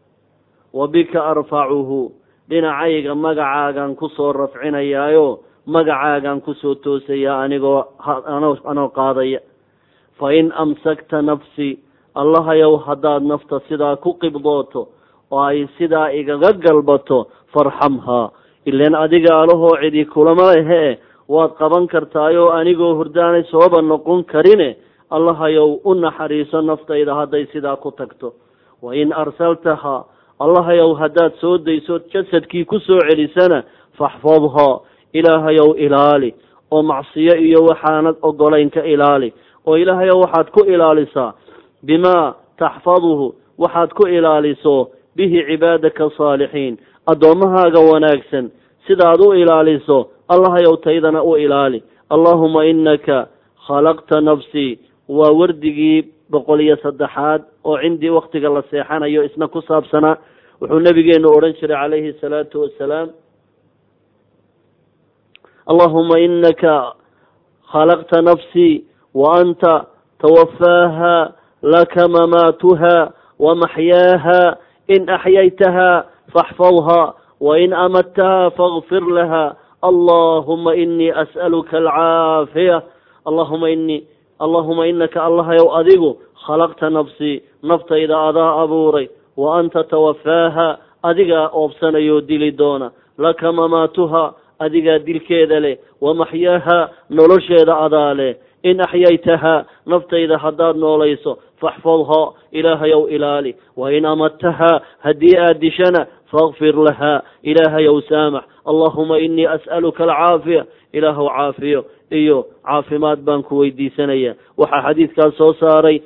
wa bika arfacuhu dhinacayga magacaagan ku soo rafcinayaayo magacaagan ku soo toosayaa anigoo anoo qaadaya fa in amsakta nafsi allahayow haddaad nafta sidaa ku qibdooto oo ay sidaa igaga galbato farxamhaa ilaan adiga alahoo cidi kulama lehe waad qaban kartaayoo anigoo hurdaanay sooba noqon karine allahayow u naxariiso naftayda hadday sidaa ku tagto wa in arsaltahaa allahayow haddaad soo dayso jasadkii ku soo celisana faxfadhaa ilaahayow ilaali oo macsiyo iyo waxaanad ogolayn ka ilaali oo ilaahayow waxaad ku ilaalisaa bimaa taxfaduhu waxaad ku ilaaliso bihi cibaadaka saalixiin addoommahaaga wanaagsan. Sidaad u ilaaliso allahayow taydana u ilaali. Allaahuma inaka khalaqta nafsii waa wardigii boqol iyo saddexaad oo cindii waktiga la seexanayo isna ku saabsanaa wuxuu nabigeenu odhan jiray calayhi salaatu wasalaam allahuma inaka khalaqta nafsii wa anta tawafaaha laka mamaatuha wamaxyaaha in axyaytaha faxfadha wain amadtaha faغfir laha allahuma inii as'aluka alcaafiya allahuma inii allahuma inaka allahayow adigu khalaqta nafsii naftayda adaa abuuray wa anta tawafaaha adigaa oobsanayoo dili doona laka mamaatuha adigaa dilkeeda leh wamaxyaaha nolosheeda adaa leh in axyaytahaa naftayda haddaad noolayso faxfadhaa ilaahayow ilaali. Wain amadtahaa haddii aad dishana faakfir lahaa ilaahayow saamax. Allahuma inii as'aluka alcaafiya. Ilaahow caafiyo iyo caafimaad baan ku weydiisanaya. Waxaa xadiidkaas soo saaray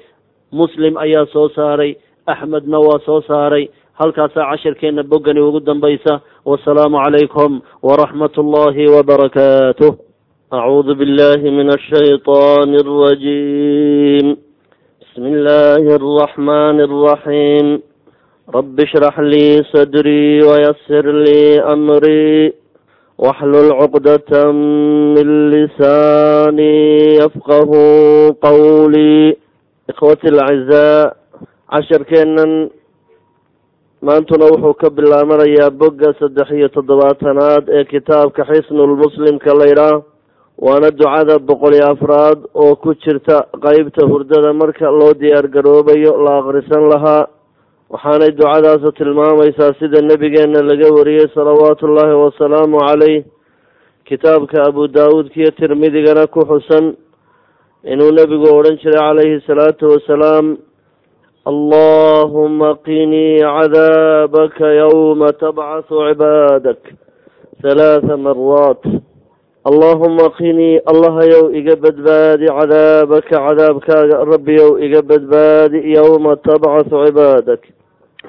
muslim ayaa soo saaray axmedna waa soo saaray. Halkaasaa cashirkeenna boggani ugu dambaysa. Wasalaamu calaykum waraxmat ullahi wabarakaatuh acuudu billahi min ashayطan alrajim bismi illahi alraxmani alraxiim rabi ishrax lii sadrii wayasir lii amrii waxlul cuqdata min lisaanii yafqahu qawlii ikhwati alacizaa casharkeennan maantuna wuxuu ka bilaabanayaa bogga saddex iyo toddobaatanaad ee kitaabka xisnulmuslimka laydhaah waana ducada boqol iyo afraad oo ku jirta qeybta hurdada marka loo diyaar garoobayo la akhrisan lahaa. Waxaanay ducadaasu tilmaamaysaa sida nebigeenna laga wariyey salawaatu ullaahi wasalaamu caleyh kitaabka abu daawuudkiyo tirmidigana ku xusan. Inuu nebigu odhan jiray calayhi salaatu wasalaam allahuma qinii cadaabaka yowma tabcasu cibaadak. Halaatha maraat allahuma qinii allahayow iga badbaadi cadaabaka cadaabkaaga rabbiyow iga badbaadi yowma tabcasu cibaadak.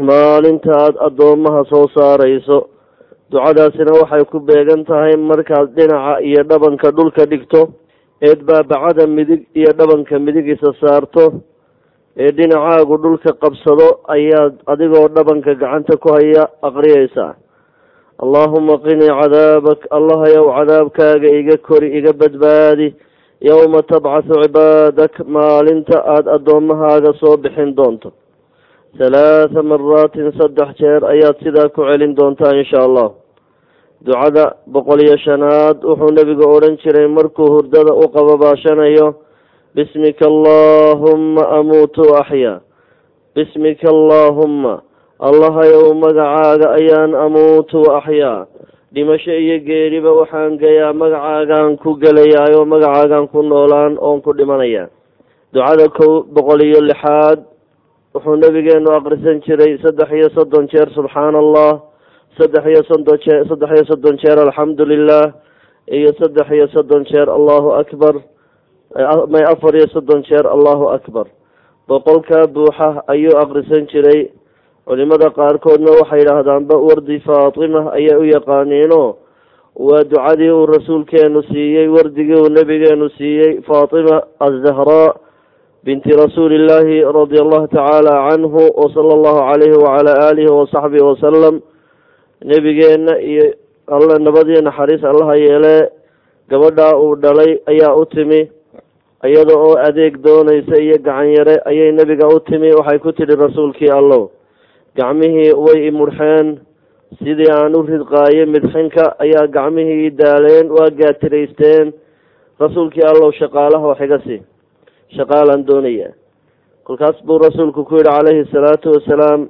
Maalinta aada addoommaha soo saarayso ducadaasina waxay ku beegan tahay markaad dhinaca iyo dhabanka dhulka dhigto eed baabacada midig iyo dhabanka midig isa saarto ee dhinacaagu dhulka qabsado ayaad adigoo dhabanka gacanta ku haya aqriyaysaa allaahuma qinii cadaabak allahayow cadaabkaaga iga kori iga badbaadi. Yowma tabcasu cibaadak maalinta aada addoommahaaga soo bixin doonto. Halaatha maraatin saddex jeer ayaad sidaa ku celin doontaa insha allah ducada boqol iyo shanaad wuxuu nebigu odhan jiray markuu hurdada u qababaashanayo bismika allaahumma amuutu axyaa bismika allaahumma allahayow magacaaga ayaan amuutu wa axyaa. Dhimasho iyo geeriba waxaan gayaa magacaagaan ku gelayaayoo magacaagaan ku noolaan oon ku dhimanayaa ducada kow boqol iyo lixaad wuxuu nabigeenu aqrisan jiray saddex iyo soddon jeer subxaana allah saddex iyo soddon jeer saddex iyo soddon jeer alxamdu lilah iyo saddex iyo soddon jeer allahu akbar. May afar iyo soddon jeer allahu akbar. Boqolkaa buuxa ayuu aqrisan jiray culimada qaarkoodna waxay yidhaahdaanba wardi faatima ayay u yaqaaniino waa ducadii uu rasuulkeenu siiyey wardigii uu nabigeenu siiyey faatima azahraa binti rasuuli illaahi radia allahu tacaala canhu wasala allahu calayhi wacala aalihi wasaxbihi wasalam nebigeenna iyo alla nabadiyo naxariis allaha yeelee gabadhaa uu dhalay ayaa u timi iyada oo adeeg doonaysa iyo gacan yare ayay nebiga u timi waxay ku tidhi rasuulkii allow gacmihii way imudhxeen sidii aan u ridqaayay midxinka ayaa gacmihii daaleen waa gaatiraysteen. Rasuulkii allow iga sii shaqaalaan doonaya. Kolkaas buu rasuulku ku yidhi calayhi salaatu wasalaam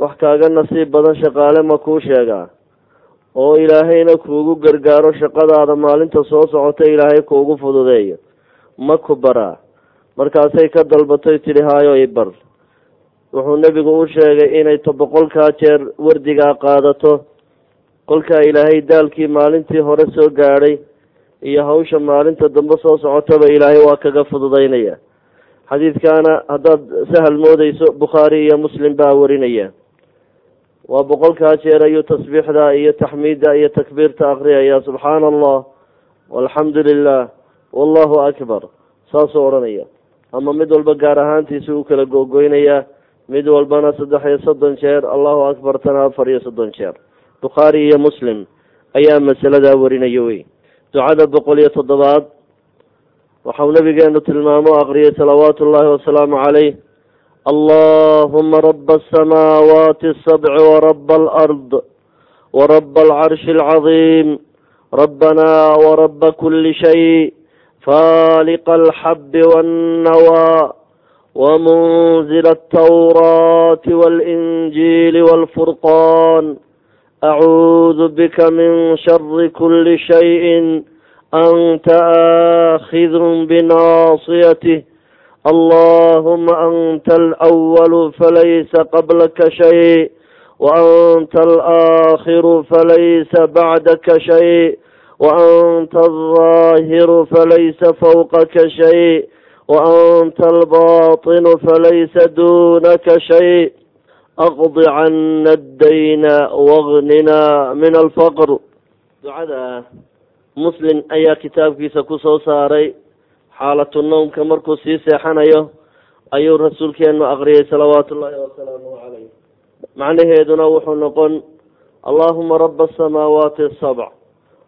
wax kaaga nasiib badan shaqaale ma kuu sheegaa oo ilaahayna kuugu gargaaro shaqadaada maalinta soo socota ilaahay kuugu fududeeyo. Ma ku baraa. Markaasay ka dalbatay tidhi haayo i bar wuxuu nebigu u sheegay inay to boqolkaa jeer wardigaa qaadato. Kolkaa ilaahay daalkii maalintii hore soo gaadhay iyo hawsha maalinta dambe soo socotaba ilaahay waa kaga fududaynaya. Xadiidkaana haddaad sahal moodeyso bukhaari iyo muslim baa warinaya. Waa boqolkaa jeer ayuu tasbiixda iyo taxmiidda iyo takbiirta akriyaya subxaana allah walxamdu lilah wallahu akbar saasuu odhanaya. Ama mid walba gaar ahaantiisa u kala googoynayaa mid walbana saddex iyo soddon jeer allahu akbartana afar iyo soddon jeer. Bukhaari iyo muslim ayaa masaladaa warinaya wey ducada boqol iyo toddobaad waxau nabigeenu tilmaamo aqriyay salawaatu ullaahi wasalaamu caleyh allahuma raba asamaawaati asabci waraba alard waraba alcarshi alcadiim rabbana waraba kuli shay faaliqa alxabi wannawaa ومنزل التوراة والإنجيل والفرقان. أعوذ بك من شر كل شيء. أنت آخذ بناصيته. اللهم أنت الأول فليس قبلك شيء وأنت الآخر فليس بعدك شيء وأنت الظاهر فليس فوقك شيء. waanta albaطinu falaysa dunaka shay aqdi cana addayna wagnina min alfaqr ducada muslim ayaa kitaabkiisa ku soo saaray xaalatu nowmka markuu sii seexanayo ayuu rasuulkeenu aqriyay salawaatu ullaahi wasalaamuhu calayh macnaheeduna wuxuu noqon allaahuma raba asamaawaati asabc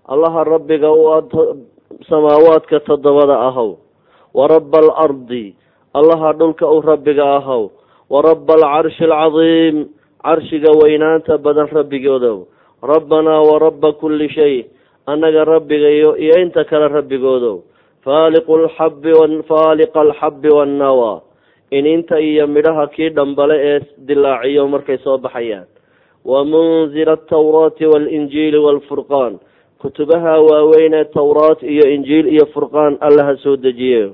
allaha rabbiga u ad samaawaadka toddobada ahow waraba alardi allaha dhulka u rabbiga ahow warabba alcarshi alcadiim carshiga weynaanta badan rabbigoodow rabbanaa warabba kulli shay annaga rabbigayo iyo inta kale rabbigoodow faaliqa alxabbi wannawaa ininta iyo midhaha kii dhambale ee dilaaciyo markay soo baxayaan. Wa munzila altawraati waalinjiili waalfurqaan kutubaha waaweyn ee towraat iyo injiil iyo furqaan allaha soo dejiye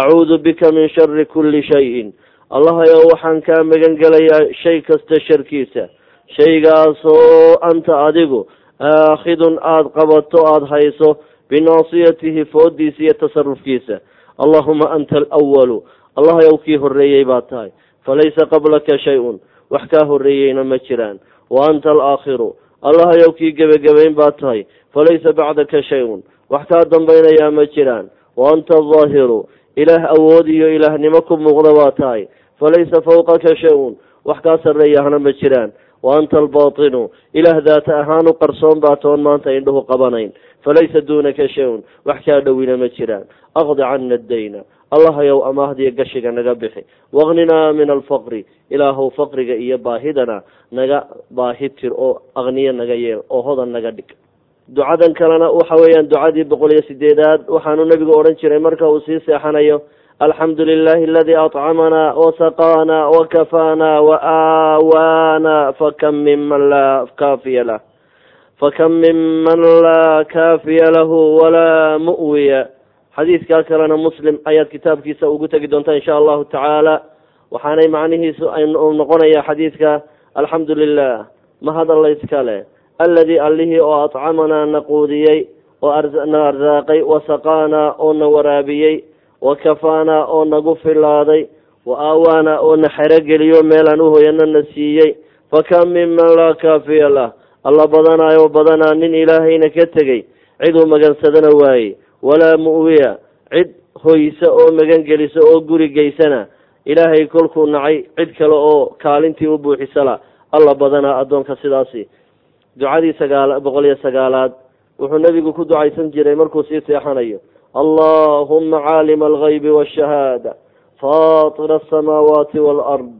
acuudu bika min shari kulli shayin. Allahayow waxaan kaa magan gelayaa shay kasta sharkiisa. Shaygaasoo anta adigu aakhidun aada qabato aada hayso binaasiyatihi foodiisa iyo tasarufkiisa allahuma anta alawalu allahayow kii horreeyey baa tahay. Falaysa qablaka shay-un. Wax kaa horreeyeyna ma jiraan. Wa anta alaakhiru allahayow kii gebagabayn baa tahay. Falaysa bacdaka shay-un. Wax kaa dambaynayaa ma jiraan. Wa anta aldaahiru ilaah awood iyo ilaahnimo ku muuqda baa tahay falaysa fawqaka shay-un wax kaa sarreeyahna ma jiraan wa anta albaatinu ilaah daata ahaan u qarsoon baa toon maanta indhuhu qabanayn falaysa duunaka shay-un wax kaa dhowina ma jiraan aqdi cana addayna allahayow amaahdiyo gashiga naga bixi waqninaa min alfaqri ilaahow faqriga iyo baahidana naga baahi tir oo aqniyo naga yeel oo hodan naga dhig ducadan kalena waxa weeyaan ducadii boqol iyo sideedaad waxaanu nebigu odhan jiray marka uu sii seexanayo alxamdu lilahi aladii accamanaa wasaqaanaa wakafaanaa waaawaana fakam minman laa kaafiya lah fakam minman laa kaafiya lahu walaa mu'wiya. Xadiidkaa kalena muslim ayaad kitaabkiisa ugu tegi doontaa insha allahu tacaala waxaanay macnihiisu noqonaya xadiidka alxamdu lilah mahadalla iskale alladii allihii oo accamanaa na quudiyey oo na arsaaqay wasaqaanaa oo na waraabiyey wakafaanaa oo nagu filaaday wa aawaana oo na xerogeliyo meelaan uhoyano na siiyey. Fakam minman laa kaafiya lah? Alla badanaayo badanaa nin ilaahayna ka tegey. Ciduu magansadana waaye. Walaa mu'wiya. Cid hoysa oo magan gelisa oo guri geysana ilaahay kolkuu nacay. Cid kale oo kaalintii u buuxisala. Alla badanaa addoonka sidaasi ducadii sagaal boqol iyo sagaalaad wuxuu nebigu ku ducaysan jiray markuu sii seexanayo. Allahuma caalima algaybi waashahaada faatira asamaawaati waalard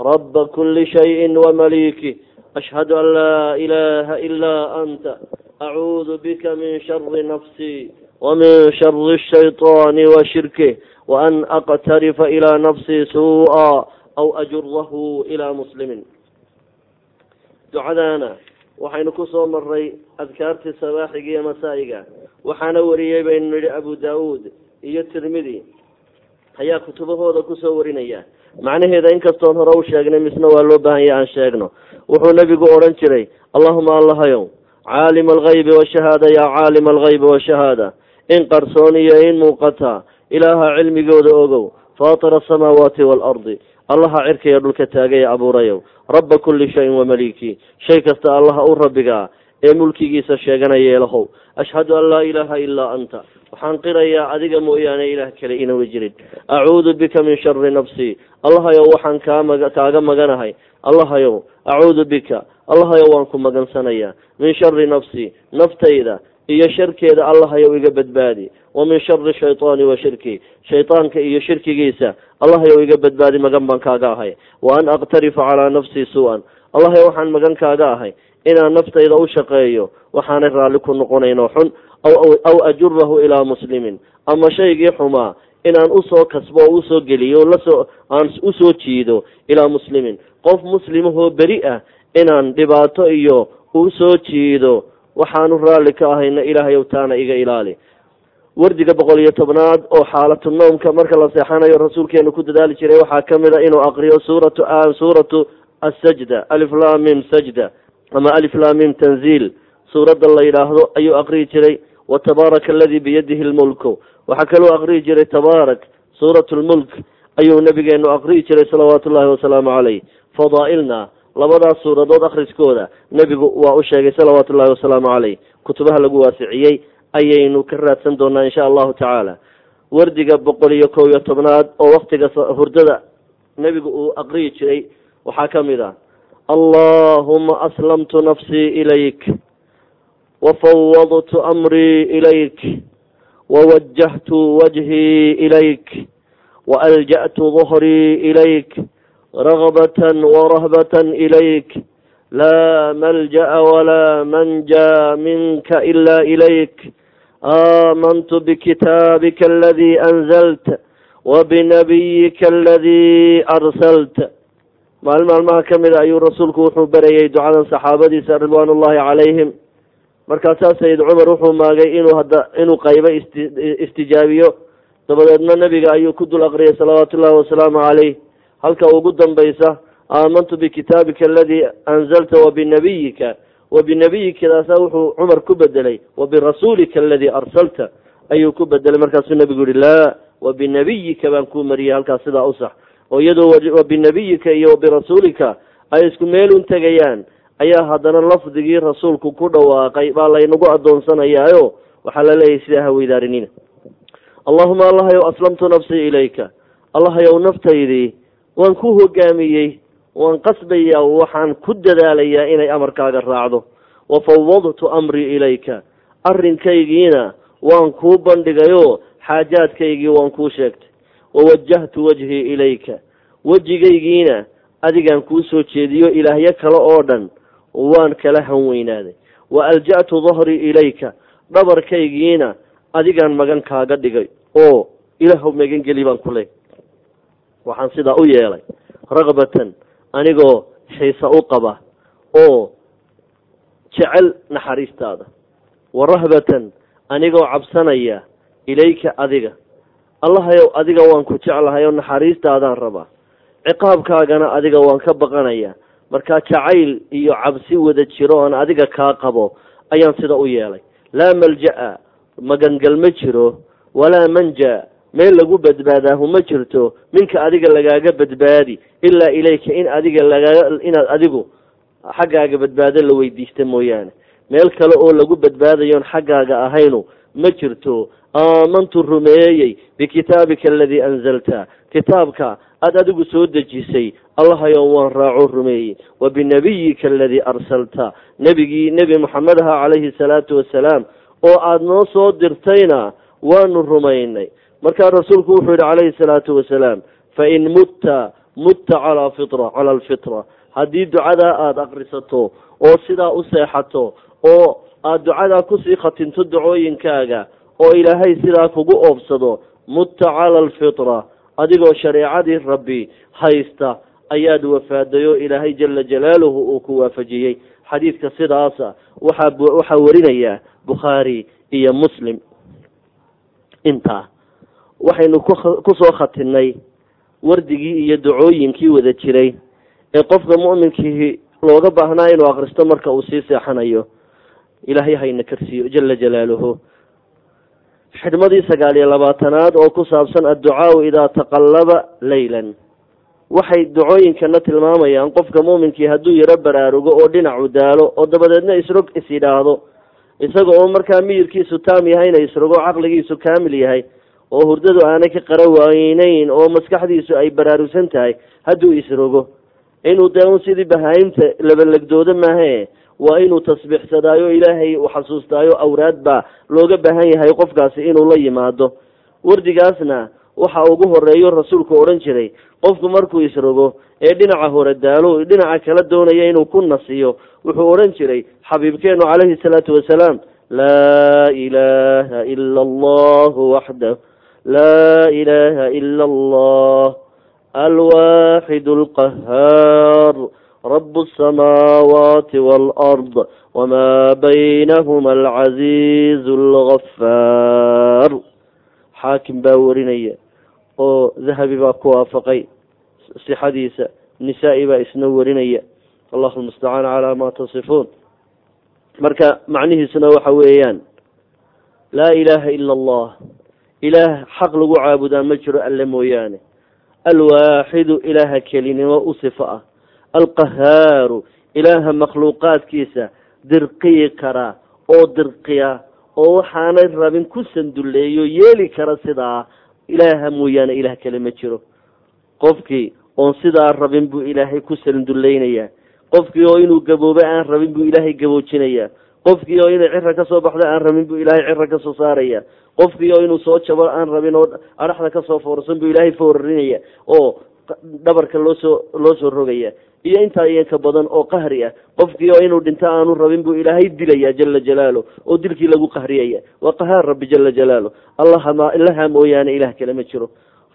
raba kuli shayin wamaliiki ashhadu an laa ilaha ilaa anta acuudu bika min shari nafsii wamin shari shayطaani wa shirkih waan aqtarifa ilaa nafsii suu'a aw ajurahu ilaa muslimin. Ducadaana waxaynu ku soo maray adkaartii sabaaxiga iyo masaa'iga waxaana wariyey baynu nidhi abu daawuud iyo tirmidi ayaa kutubahooda ku soo warinaya. Macnaheeda inkastoon hore u sheegnay misna waa loo baahanya aan sheegno. Wuxuu nebigu odhan jiray allahuma allahayow caalima algaybi washahaada yaa caalima algaybi washahaada in qarsoon iyo in muuqata ilaaha cilmigooda ogow faatira asamaawaati waalardi allaha cirkaiyo dhulka taagay abuurayow. Rabba kulli shayin wamaliiki shay kasta allaha u rabbigaa ee mulkigiisa sheeganaya yeelahow. Ashhadu an laa ilaaha ilaa anta. Waxaan qirayaa adiga mooyaane ilaah kale inuna jirin. Acuudu bika min shari nafsii allahayow waxaan kaamaga kaaga maganahay. Allahayow acuudu bika. Allahayow waan ku magansanayaa min shari nafsii naftayda iyo sharkeeda allahayow iga badbaadi. Wa min shari shaytaani wa shirki. Shaytaanka iyo shirkigiisa allahayow iga badbaadi magan baan kaaga ahay. Wa an aqtarifa calaa nafsii suu-an allahayow waxaan magan kaaga ahay inaan naftayda u shaqeeyo waxaanay raalli ku noqonaynoo xun aw ajurahu ilaa muslimin. Ama shaygii xumaa inaan u soo kasbo oo u soo geliyo la soo aan u soo jiido ilaa muslimin. Qof muslimahoo beri ah inaan dhibaato iyo u soo jiido waxaanu raalli ka ahayna ilaahayow taana iga ilaali. Wardiga boqol iyo tobnaad oo xaalatu noomka marka la seexanayo rasuulkeenu ku dadaali jiray waxaa ka mid a inuu aqriyo suuratu suuratu asajda aliflamim sajda ama aliflamim tanziil. Suuradda la yidhaahdo ayuu aqriyi jiray wa tabaaraka aladii biyadihi lmulku waxaa kaloo aqriyi jiray tabaarak suurat lmulk ayuu nabigeenu aqriyi jiray salawaatu ullahi wasalaamu caleyh fadaa'ilna labadaas suuradood akhriskooda nebigu waa u sheegay salawaatu ullahi wasalaamu caleyh kutubaha lagu waasiciyey ayaynu ka raadsan doonaa insha allahu tacaala. Wardiga boqol iyo kow iyo tobnaad oo waktiga hurdada nebigu uu aqriyi jiray waxaa ka mid ah allahuma aslamtu nafsii ilayk wafawadtu amrii ilayk wawajahtu wajhii ilayk waalja'tu dahrii ilayk رغبة ورهبة إليك لا ملجأ ولا منجى منك إلا إليك آمنت بكتابك الذي أنزلت وبنبيك الذي أرسلت maalin maalmaha ka mid a ayuu rasuulku wuxuu berayay ducadan saxaabadiisa ridwaan ullahi calayhim markaasaa sayid cumar wuxuu maagay inuu hadda inuu qaybo isti istijaabiyo dabadeedna nebiga ayuu ku dul aqriyay salawaatu ullahi wasalaamu caleyh halka ugu dambaysa aamantu bikitaabika aladii anzalta wabinabiyika wabinabiyikadaasa wuxuu cumar ku bedelay wabirasuulika aladii arsalta ayuu ku bedelay. Markaasuu nebigu yihi laa wabinabiyika baan kuu mariyay halkaas sidaa u sax. Oo iyadoo wabinabiyika iyo wabirasuulika ay isku meel un tegayaan ayaa haddana lafdigii rasuulku ku dhawaaqay baa laynagu addoonsanayaayo waxaa la leeyahay sidaa haweydaariniina allahuma allahayow aslamtu nafsii ilayka. Allahayow naftaydii waan ku hogaamiyey waan qasbayaa waxaan ku dadaalayaa inay amarkaaga raacdo. Wafawadtu amrii ilayka. Arrinkaygiina waan kuu bandhigayoo xaajaadkaygii waan kuu sheegtay. Wawajahtu wajhii ilayka. Wejigaygiina adigaan kuu soo jeediyo ilaahyo kale oo dhan waan kala hanweynaaday. Wa alja'tu dahrii ilayka. Dhabarkaygiina adigaan magan kaaga dhigay oo ilaahw magan geli baan ku leey waxaan sidaa u yeelay ragbatan anigoo xiise u qaba oo jecel naxariistaada. Wa rahbatan anigoo cabsanaya ilayka adiga. Allahayow adiga waan ku jeclahay oo naxariistaadaan rabaa. Ciqaabkaagana adiga waan ka baqanayaa markaa jacayl iyo cabsi wada jiro oon adiga kaa qabo ayaan sida u yeelay. Laa malja-a magangal ma jiro. Walaa manja meel lagu badbaadaahu ma jirto minka adiga lagaaga badbaadi ilaa ilayka in adiga lagaa inaad adigu xaggaaga badbaado la weydiista mooyaane. Meel kale oo lagu badbaadayoon xaggaaga ahaynu ma jirto aamantu rumeeyey bikitaabika aladii anzalta. Kitaabka aada adigu soo dejisay allahayow waan raaco rumeeyey. Wa binabiyika aladii arsalta. Nebigii nebi moxamed aha calayhi salaatu wasalaam. Oo aada noo soo dirtayna waanu rumaynay markaa rasuulku wuxuu yihi calayhi salaatu wasalaam fain mutta mutta calaa fitra cala alfitra. Haddii ducadaa aada akrisato oo sidaa u seexato oo aada ducadaa ku sii khatinto dacooyinkaaga oo ilaahay sidaa kugu oobsado mutta cala alfitra adigoo shareecadii rabbi haysta ayaad wafaaday oo ilaahay jala jalaaluhu uu ku waafajiyey. Xadiidka sidaasa waxaa waxaa warinaya bukhaari iyo muslim. Intaa waxaynu ku soo khatinay wardigii iyo dacooyinkii wada jiray ee qofka mu'minkii looga baahnaa inuu akristo marka uu sii seexanayo. Ilaahay hayna karsiiyo jala jalaaluhu. Xidhmadii sagaal iyo labaatanaad oo ku saabsan adducaau idaa taqallaba leylan waxay dacooyinkana tilmaamayaan qofka muuminkii hadduu yaro baraarugo oo dhinacu daalo oo dabadeedna isrog is yidhaahdo isaga oo markaa miyirkiisu taam yahayna isrogo caqligiisu kaamil yahay oo hurdadu aanay ka qara wayneyn oo maskaxdiisu ay baraarugsan tahay hadduu isrogo inuu dee un sidii bahaayimta labalegdoodo maahae waa inuu tasbiixsadaayo ilaahay u xasuustaayo awraad baa looga baahan yahay qofkaasi inuu la yimaado. Wardigaasna waxa ugu horeeyo rasuulku odhan jiray qofku markuu isrogo ee dhinaca hore daalo dhinaca kala doonaya inuu ku nasiyo wuxuu odhan jiray xabiibkeenu calayhi salaatu wasalaam laa ilaaha ila allahu waxdah laa ilaaha ila allah alwaaxid alqahaar rab الsamaawaati wاlأrض wma baynahma alcaziiz اlgafaar xaakim baa warinaya oo dahabi baa ku waafaqay sixadiisa nisaa-i baa isna warinaya allahu lmustacaan calaa ma tasifuun marka macnihiisuna waxa weeyaan laa ilaaha ila allah ilaah xaq lagu caabudaa ma jiro alle mooyaane. Alwaaxidu ilaaha kelinimo u sifo ah. Alqahaaru ilaaha makhluuqaadkiisa dirqiyi kara oo dirqiya oo waxaanay rabin ku sanduleeyo yeeli kara sidaa ilaaha mooyaane ilaah kale ma jiro. Qofkii oon sidaa rabin buu ilaahay ku sanduleynayaa qofkii oo inuu gaboobo aan rabin buu ilaahay gaboojinayaa qofkii oo inay cira ka soo baxdo aan rabin buu ilaahay cira ka soo saaraya. Qofkii oo inuu soo jabo aan rabin oo adhaxda ka soo foorsan buu ilaahay foorarinaya oo dhabarka loosoo loo soo rogaya. Iyo intaa iyanka badan oo qahri ah. Qofkii oo inuu dhinto aanu rabin buu ilaahay dilaya jala jalaalu oo dilkii lagu qahriyaya. Waa qahaar rabbi jala jalaalu. Allahama ilaha mooyaane ilah kale ma jiro.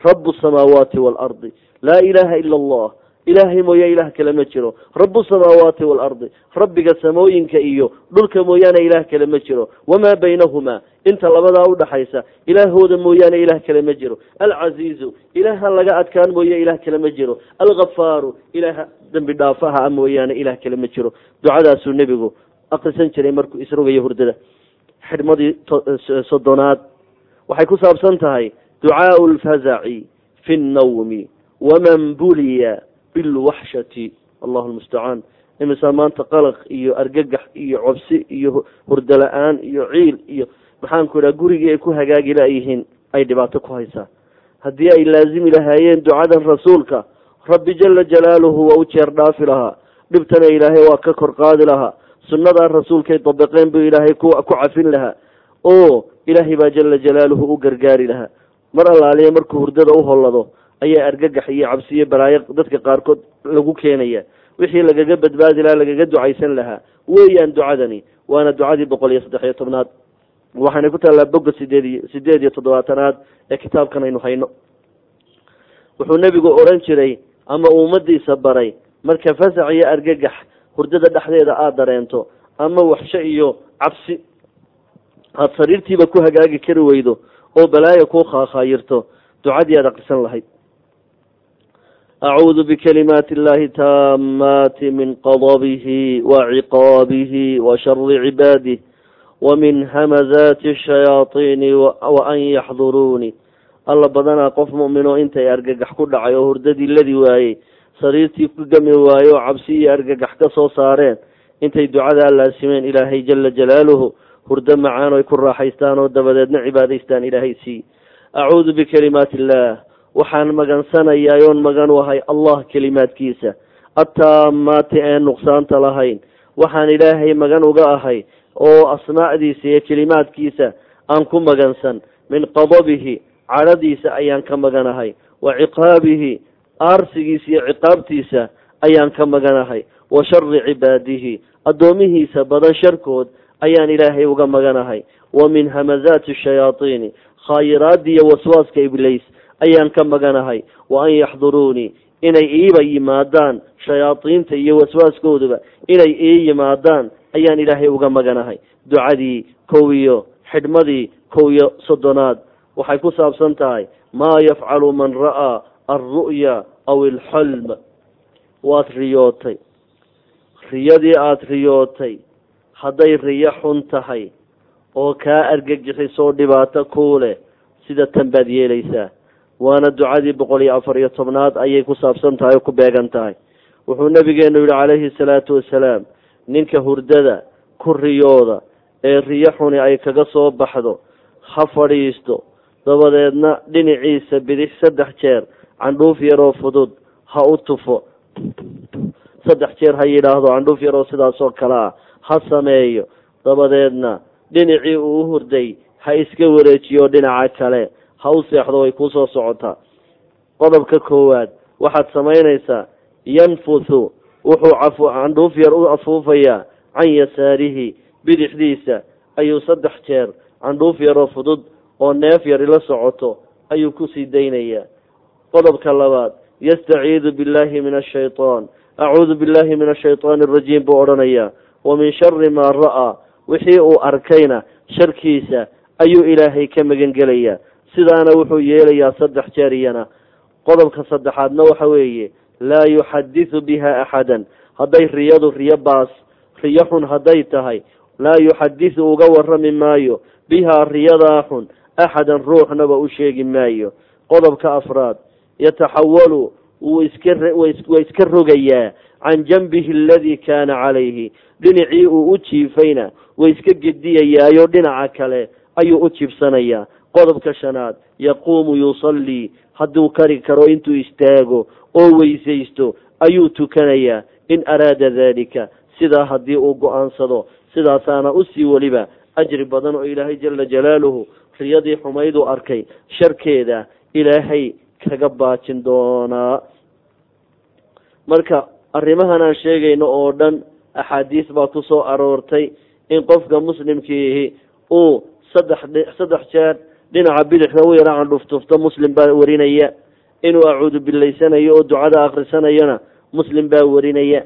Rabu samaawaati waalardi laa ilaha ila allah ilaahay mooye ilaah kale ma jiro. Rabu samaawaati waalardi rabbiga samooyinka iyo dhulka mooyaane ilaah kale ma jiro. Wamaa baynahumaa inta labadaa udhaxaysa ilaahooda mooyaane ilaah kale ma jiro. Alcasiizu ilaaha laga adkaan mooye ilaah kale ma jiro. Alghafaaru ilaaha dembi dhaafaha a mooyaane ilaah kale ma jiro. Ducadaasuu nebigu akrisan jiray markuu isrogayo hurdada. Xidhmadii soddonaad. Waxay ku saabsan tahay ducaau lfazaci fi nnawmi waman buliya bilwaxshati allahu lmustacaan imisaa maanta qalaq iyo argagax iyo cobsi iyo hurdo la'aan iyo ciil iyo maxaanku idhaha gurigii ay ku hagaagi layihiin ay dhibaato ku haysaa haddii ay laazimi lahaayeen ducadan rasuulka rabbi jala jalaaluhu waa u jeer dhaafi lahaa. Dhibtana ilaahay waa ka kor qaadi lahaa. Sunnadaa rasuulkay dabaqeen buu ilaahay ku ku cafin lahaa. Oo ilaahay baa jala jalaaluhu u gargaari lahaa. Mar allaaliya markuu hurdada u hollado ayaa argagax iyo cabsiyo balaayo dadka qaarkood lagu keenaya. Wixii lagaga badbaadi lahaa lagaga ducaysan lahaa weeyaan ducadani waana ducadii boqol iyo saddex iyo tobnaad. Waxaanay ku taallaa bogga sideed iyo sideed iyo toddobaatanaad ee kitaabkan aynu hayno. Wuxuu nebigu odhan jiray ama ummadiisa baray marka fasax iyo argagax hurdada dhexdeeda aada dareento ama waxsho iyo cabsi aada sariirtiiba ku hagaagi kari weydo oo balaayo ku khaakhaayirto ducadii aada aqrisan lahayd taamaati min qadabihi wa ciqaabihi wa shari cibaadih wamin hamazaati shayaaiini wa an yaxduruuni alla badanaa qof mu'minoo intay argagax ku dhacay oo hurdadii ladi waayey sariirtii ku gami waaye oo cabsi iyo argagax ka soo saareen intay ducadaa laasimeen ilaahay jala jalaaluhu hurdo macaan oy ku raaxaystaan oo dabadeedna cibaadaystaan ilaahay sii acuudu bikalimaati illaah waxaan magansanayaa oon magan u ahay allah kelimaadkiisa. Attaamaati een nuqsaanta lahayn. Waxaan ilaahay magan uga ahay oo asmaacdiisa iyo kelimaadkiisa aan ku magansan. Min qadabihi cadhadiisa ayaan ka maganahay wa ciqaabihi aarsigiisa iyo ciqaabtiisa ayaan ka maganahay wa shari cibaadihi addoomihiisa badan sharkood ayaan ilaahay uga maganahay wa min hamazaati shayaaiini khaayiraadii iyo waswaaska ibliis ayaan ka maganahay wa an yaxduruunii inay iiba yimaadaan shayaadiinta iyo waswaaskooduba inay ii yimaadaan ayaan ilaahay uga maganahay. Ducadii kow iyo xidhmadii kow iyo soddonaad waxay ku saabsan tahay maa yafcalu man ra'aa alru'ya aw alxolm waad riyootay. Riyadii aada riyootay hadday riyo xun tahay oo kaa argagixisoo dhibaato kuu leh sida tan baad yeelaysaa waana ducadii boqol iyo afar iyo tobnaad ayay ku saabsan tahay oo ku beegan tahay. Wuxuu nabigeenu yihi calayhi salaatu wasalaam ninka hurdada ku riyooda ee riyo xuni ay kaga soo baxdo ha fadhiisto. Dabadeedna dhinaciisa bidix saddex jeer candhuuf yaroo fudud ha u tufo. Saddex jeer ha yidhaahdo candhuuf yaroo sidaasoo kale ah ha sameeyo. Dabadeedna dhinacii uu u hurday ha iska wareejiyo dhinaca kale ha u seexdo way ku soo socotaa. Qodobka koowaad waxaad samaynaysaa yanfuthu wuxuu candhuuf yar u afuufayaa can yasaarihi bidixdiisa ayuu saddex jeer candhuuf yaroo fudud oo neef yar ila socoto ayuu ku sii daynayaa. Qodobka labaad yastaciidu billahi min ashaytaan acuudu billahi min ashaytaani arajiim buu odhanayaa. Wa min shari maa ra'aa wixii uu arkayna sharkiisa ayuu ilaahay ka magan gelayaa sidaana wuxuu yeelayaa saddex jeer iyana. Qodobka saddexaadna waxa weeye laa yuxadisu biha axadan. Hadday riyadu riyo baas riyo xun hadday tahay laa yuxadisu uga warrami maayo. Bihaa riyadaa xun axadan ruuxnaba u sheegi maayo. Qodobka afraad yataxawalu wuu iska waa iska rogayaa. Can janbihi aladii kaana calayhi. Dhinacii uu u jiifayna way iska gediyayaayo dhinaca kale ayuu u jiibsanayaa qodobka shanaad yaquumu yusallii hadduu kari karo intuu istaago oo weysaysto ayuu tukanayaa in araada daalika sidaa haddii uu go'aansado sidaasaana u sii weliba ajri badan oo ilaahay jala jalaaluhu riyadii xumayduu arkay sharkeeda ilaahay kaga baajin doonaa marka arrimahan aan sheegayno oo dhan axaadiis baa ku soo aroortay in qofka muslimkiihi uu saddex saddex jeer dhinaca bidixda u yara candhuftufto muslim baa warinaya. Inuu acuudu bilaysanayo oo ducada akrisanayona muslim baa warinaya.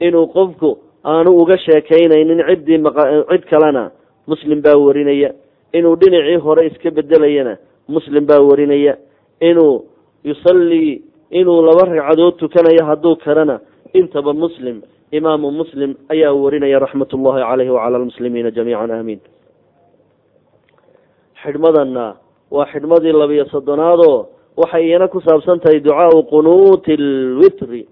Inuu qofku aanu uga sheekaynaynin ciddii cid kalena muslim baa warinaya. Inuu dhinacii hore iska bedelayana muslim baa warinaya. Inuu yusallii inuu laba ragcadood tukanayo hadduu karana intaba muslim imaamu muslim ayaa warinaya raxmat ullahi caleyhi wacala almuslimiina jamiican aamiin xidhmadana waa xidhmadii labiyo soddonaadoo waxay iyana ku saabsan tahay ducaau qunuuti lwitri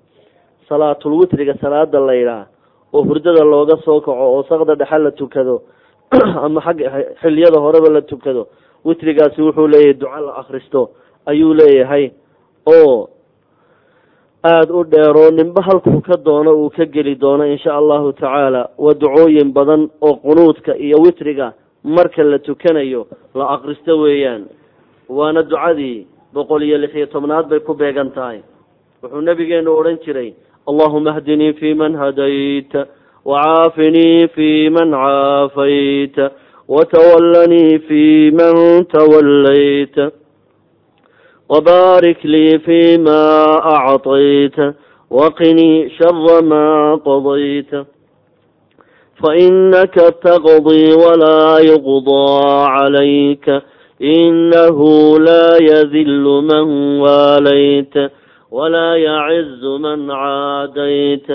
salaatulwitriga salaada laydhaah oo hurdada looga soo kaco oo sakda dhexe la tukado ama xagga xiliyada horeba la tukado witrigaasi wuxuu leeyahay duco la akristo ayuu leeyahay oo aada u dheeroo ninba halkuu ka doono uu ka geli doono insha allahu tacaala waa ducooyin badan oo qunuudka iyo witriga marka la tukanayo la akristo weeyaan. Waana ducadii boqol iyo lix iyo tobnaad bay ku beegan tahay. Wuxuu nabigeenu odhan jiray allahuma ahdinii fi man hadayta wacaafinii fi man caafayta watawallanii fi man tawallayta wabaarik lii fi ma acطayta waqinii shara maa qadayta. فإنك تقضي ولا يقضى عليك إنه لا يذل من واليت ولا يعز من عاديت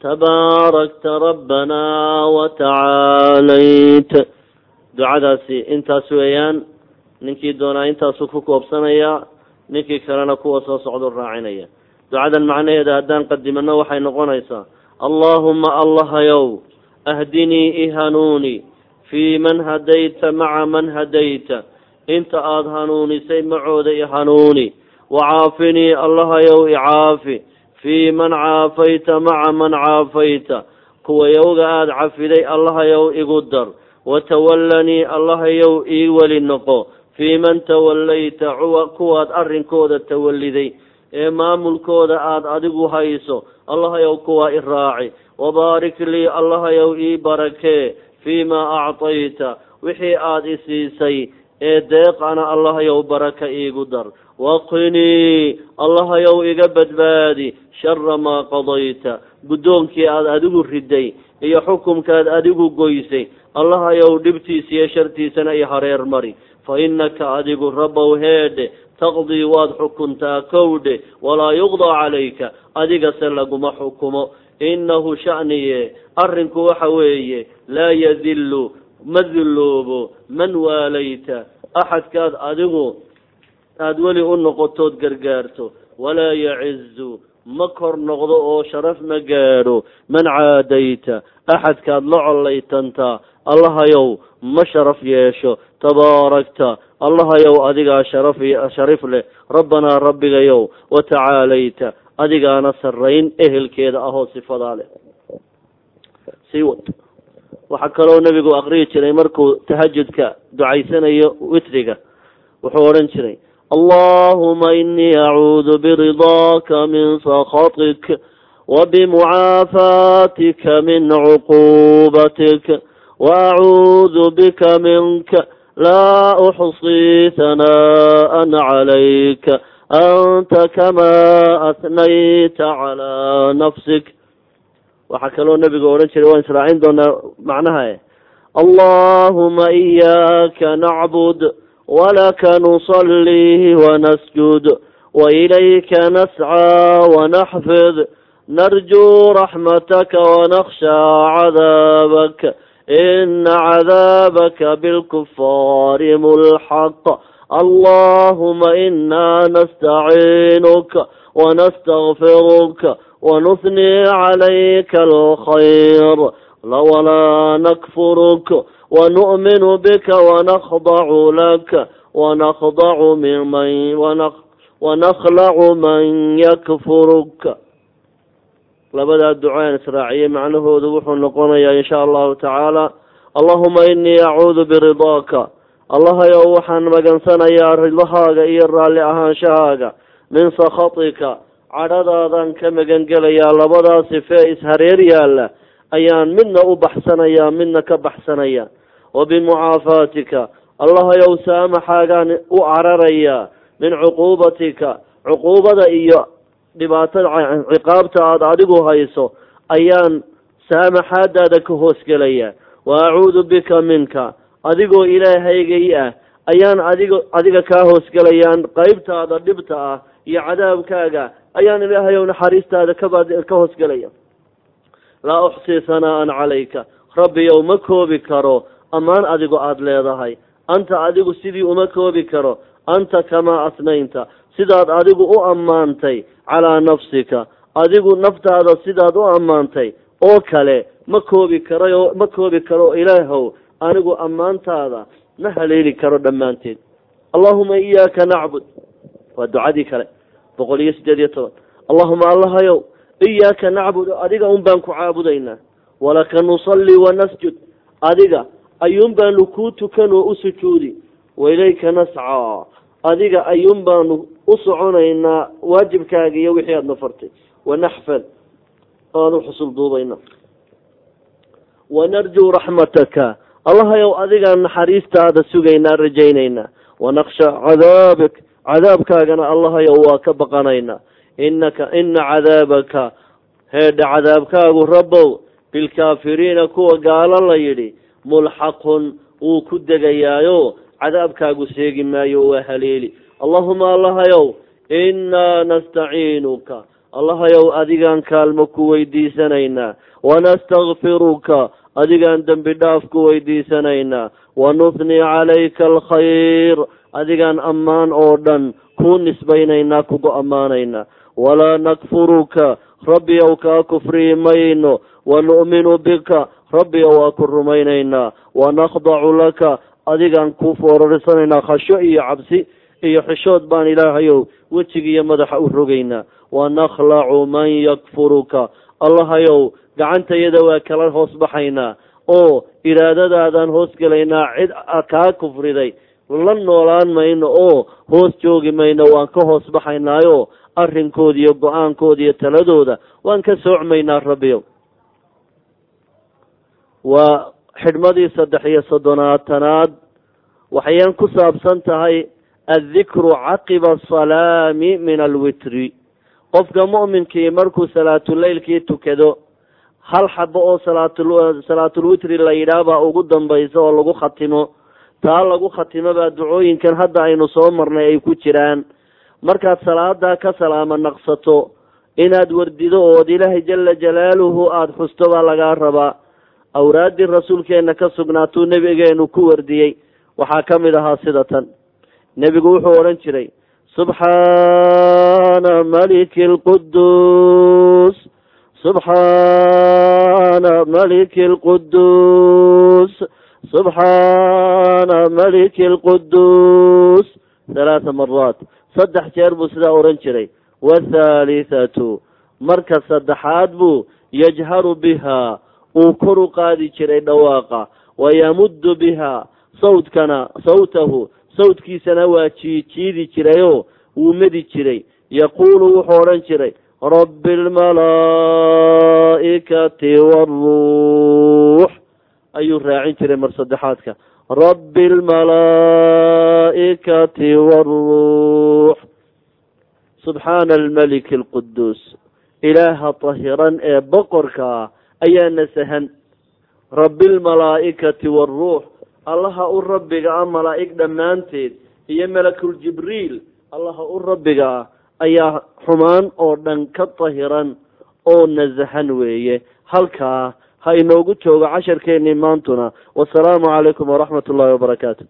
تباركت ربنا وتعاليت ducadaasi intaas weeyaan ninkii doonaa intaasuu ku koobsanaya ninkii kalena kuwa soo socdo raacinaya ducadan macnaheeda haddaan qadimano waxay noqonaysaa allaahuma allahayow ahdinii ihanuuni fii man hadayta maca man hadayta inta aada hanuunisay macooda ihanuuni wacaafinii allahayow icaafi fii man caafayta maca man caafayta kuwa yowga aada cafiday allahayow igu dar. Watawallanii allahayow ii weli noqo. Fii man tawallayta kuwaad arrinkooda tawalliday. Ee maamulkooda aada adigu hayso allahayow kuwaa i raaci wabaarik lii allahayow ii barakee fii maa actayta wixii aada i siisay ee deeqana allahayow baraka iigu dar waqinii allahayow iga badbaadi shara maa qadayta guddoonkii aada adigu riday iyo xukumkaad adigu goysay allahayow dhibtiisa iyo shartiisana i hareer mari fa innaka adigu rabbow heedhe taqdii waad xukuntaa kowdhe walaa yuqdaa calayka adigase laguma xukumo innahu sha'niye arrinku waxa weeye laa yadillu ma dulloobo man waalayta axadkaad adigu aada weli u noqotood gargaarto walaa yacizu ma kor noqdo oo sharaf ma gaadho man caadayta axadkaad la collaytantaa allahayow ma sharaf yeesho tabaarakta allahayow adigaa sharaf sharif leh rabbanaa rabbigayow watacaalayta adigaana sarrayn ehelkeeda ahoo sifadaa leh. Sii wad. Waxaa kaloo nebigu aqriyi jiray markuu tahajudka ducaysanayo witriga wuxuu odhan jiray allahuma inii acuudu biridaaka min sakhatik wabimucaafaatika min cuquubatik waacuudu bika minka laa uxsii hanaaan calayka. أنت كما أثنيت على نفسك. وحكى وحكالون نبي قولان شريوان شرعين دون معناها إيه؟ اللهم إياك نعبد ولك نصلي ونسجد وإليك نسعى ونحفظ. نرجو رحمتك ونخشى عذابك. إن عذابك بالكفار ملحق. اللهم إنا نستعينك ونستغفرك ونثني عليك الخير ولا نكفرك ونؤمن بك ونخضع لك ونخضع من ونخ ونخلع من يكفرك. لبدا الدعاء الإسراعي معنه ذبح نقول إن شاء الله تعالى. اللهم إني أعوذ برضاك allahayow waxaan magansanayaa ridahaaga iyo raalli ahaanshahaaga min sakhatika cadhadaadaan ka magangelayaa labadaa sifee ishareer yaalla ayaan midna u baxsanayaa midna ka baxsanaya wa bimucaafaatika allahayow saamaxaagaan u cararayaa min cuquubatika cuquubada iyo dhibaatada ciqaabta aada adigu hayso ayaan saamaxaadaada ka hoosgelayaa wa acuudu bika minka adigoo ilaahaygay ah ayaan adiga adiga kaa hoosgelayaan qeybtaada dhibta ah iyo cadaabkaaga ayaan ilaahayow naxariistaada kabaad ka hoosgelaya laa uxsii hanaa'an calayka rabbiyow ma koobi karo ammaan adigu aada leedahay. Anta adigu sidii uma koobi karo anta kamaa asnaynta. Sidaad adigu u ammaantay calaa nafsika adigu naftaada sidaad u ammaantay oo kale ma koobi karayo ma koobi karo ilaahow anigu ammaantaada ma haleeli karo dhammaanteed. Allahuma iyaaka nacbud. Waa ducadii kale boqol iyo siddeed iyo toban. Allahuma allahayow iyaaka nacbud adiga un baan ku caabudaynaa. Walaka nusalli wanasjud adiga ayuun baanu kuu tukan oo u sujuudi. Wailayka nascaa. Adiga ayuun baanu u soconaynaa waajibkaaga iyo wixii aadna fartay wanaxfad aanu xusul duubayna wanarjuu raxmataka allahayow adigaan naxariistaada sugaynaa rajaynaynaa. Wanaksha cadaabak cadaabkaagana allahayow waa ka baqanaynaa inaka ina cadaabaka heedha cadaabkaagu rabbow bilkaafiriina kuwa gaalo la yidhi mulxaqun wuu ku degayaayo. Cadaabkaagu seegi maayo waa haleeli. Allahuma allahayow innaa nastaciinuka. Allahayow adigaan kaalmo ku weydiisanaynaa. Wanastakfiruka adigaan dembi dhaaf ku weydiisanaynaa wanuthnii calayka alkhayr. Adigaan ammaan oo dhan kuu nisbaynaynaa kugu ammaanaynaa walaa nakfuruka. Rabbi ow kaa kufriyi mayno wanu'minu bika. Rabbi ow waa ku rumaynaynaa wanakhdacu laka. Adigaan kuu foorarinsanaynaa khasho iyo cabsi iyo xishood baan ilaahayow wejigiiyo madaxa u rogaynaa wanakhlacu man yakfuruka allahayow gacantayada waa kala hoos baxaynaa oo iraadadaadaan hoos gelaynaa cid kaa kufriday. La noolaan mayno oo hoos joogi mayno waan ka hoos baxaynaayo arrinkooda iyo go'aankooda iyo taladooda waan ka soocmaynaa rabbiyow. Waa xidhmadii saddex iyo soddonaatanaad waxayan ku saabsan tahay addikru caqiba asalaami min alwitri qofka mu'minkii markuu salaatuleylkii tukado hal xabo oo salaatul salaatulwitri la yidhaah baa ugu dambaysa oo lagu khatimo. Taa lagu khatimo baa ducooyinkan hadda aynu soo marnay ay ku jiraan. Markaad salaadaa ka salaamo naqsato inaad wardido ood ilaahay jala jalaaluhu aada xusto baa lagaa rabaa. Awraaddii rasuulkeenna ka sugnaatuu nebigeenu ku wardiyey. Waxaa ka mid ahaa sida tan. Nebigu wuxuu odhan jiray subxaana maliki alquduus subxaana maliki alquduus subxaana maliki alquduus halaatha maraat saddex jeer buu sidaa odhan jiray wathaalithatu marka saddexaad buu yajharu biha uu kor u qaadi jiray dhawaaqa wayamuddu biha sawtkana sawtahu sawtkiisana waa jiijiidi jirayoo wuu medi jiray. Yaquulu wuxuu odhan jiray rabbi almalaa'ikati waaruux ayuu raacin jiray mar saddexaadka. Rabbi almalaa'ikati waaruux subxaana almaliki alquduus ilaaha tahiran ee boqorka ah ayaa nasahan. Rabbi almalaa'ikati waaruux allaha u rabbiga ah malaa'ig dhammaanteed iyo malakul jibriil allaha u rabbiga ah ayaa xumaan oo dhan ka tahiran oo nasahan weeye. Halkaa ha inoogu joogo casharkeennii maantuna wasalaamu calaykum waraxmat ullahi wabarakaatu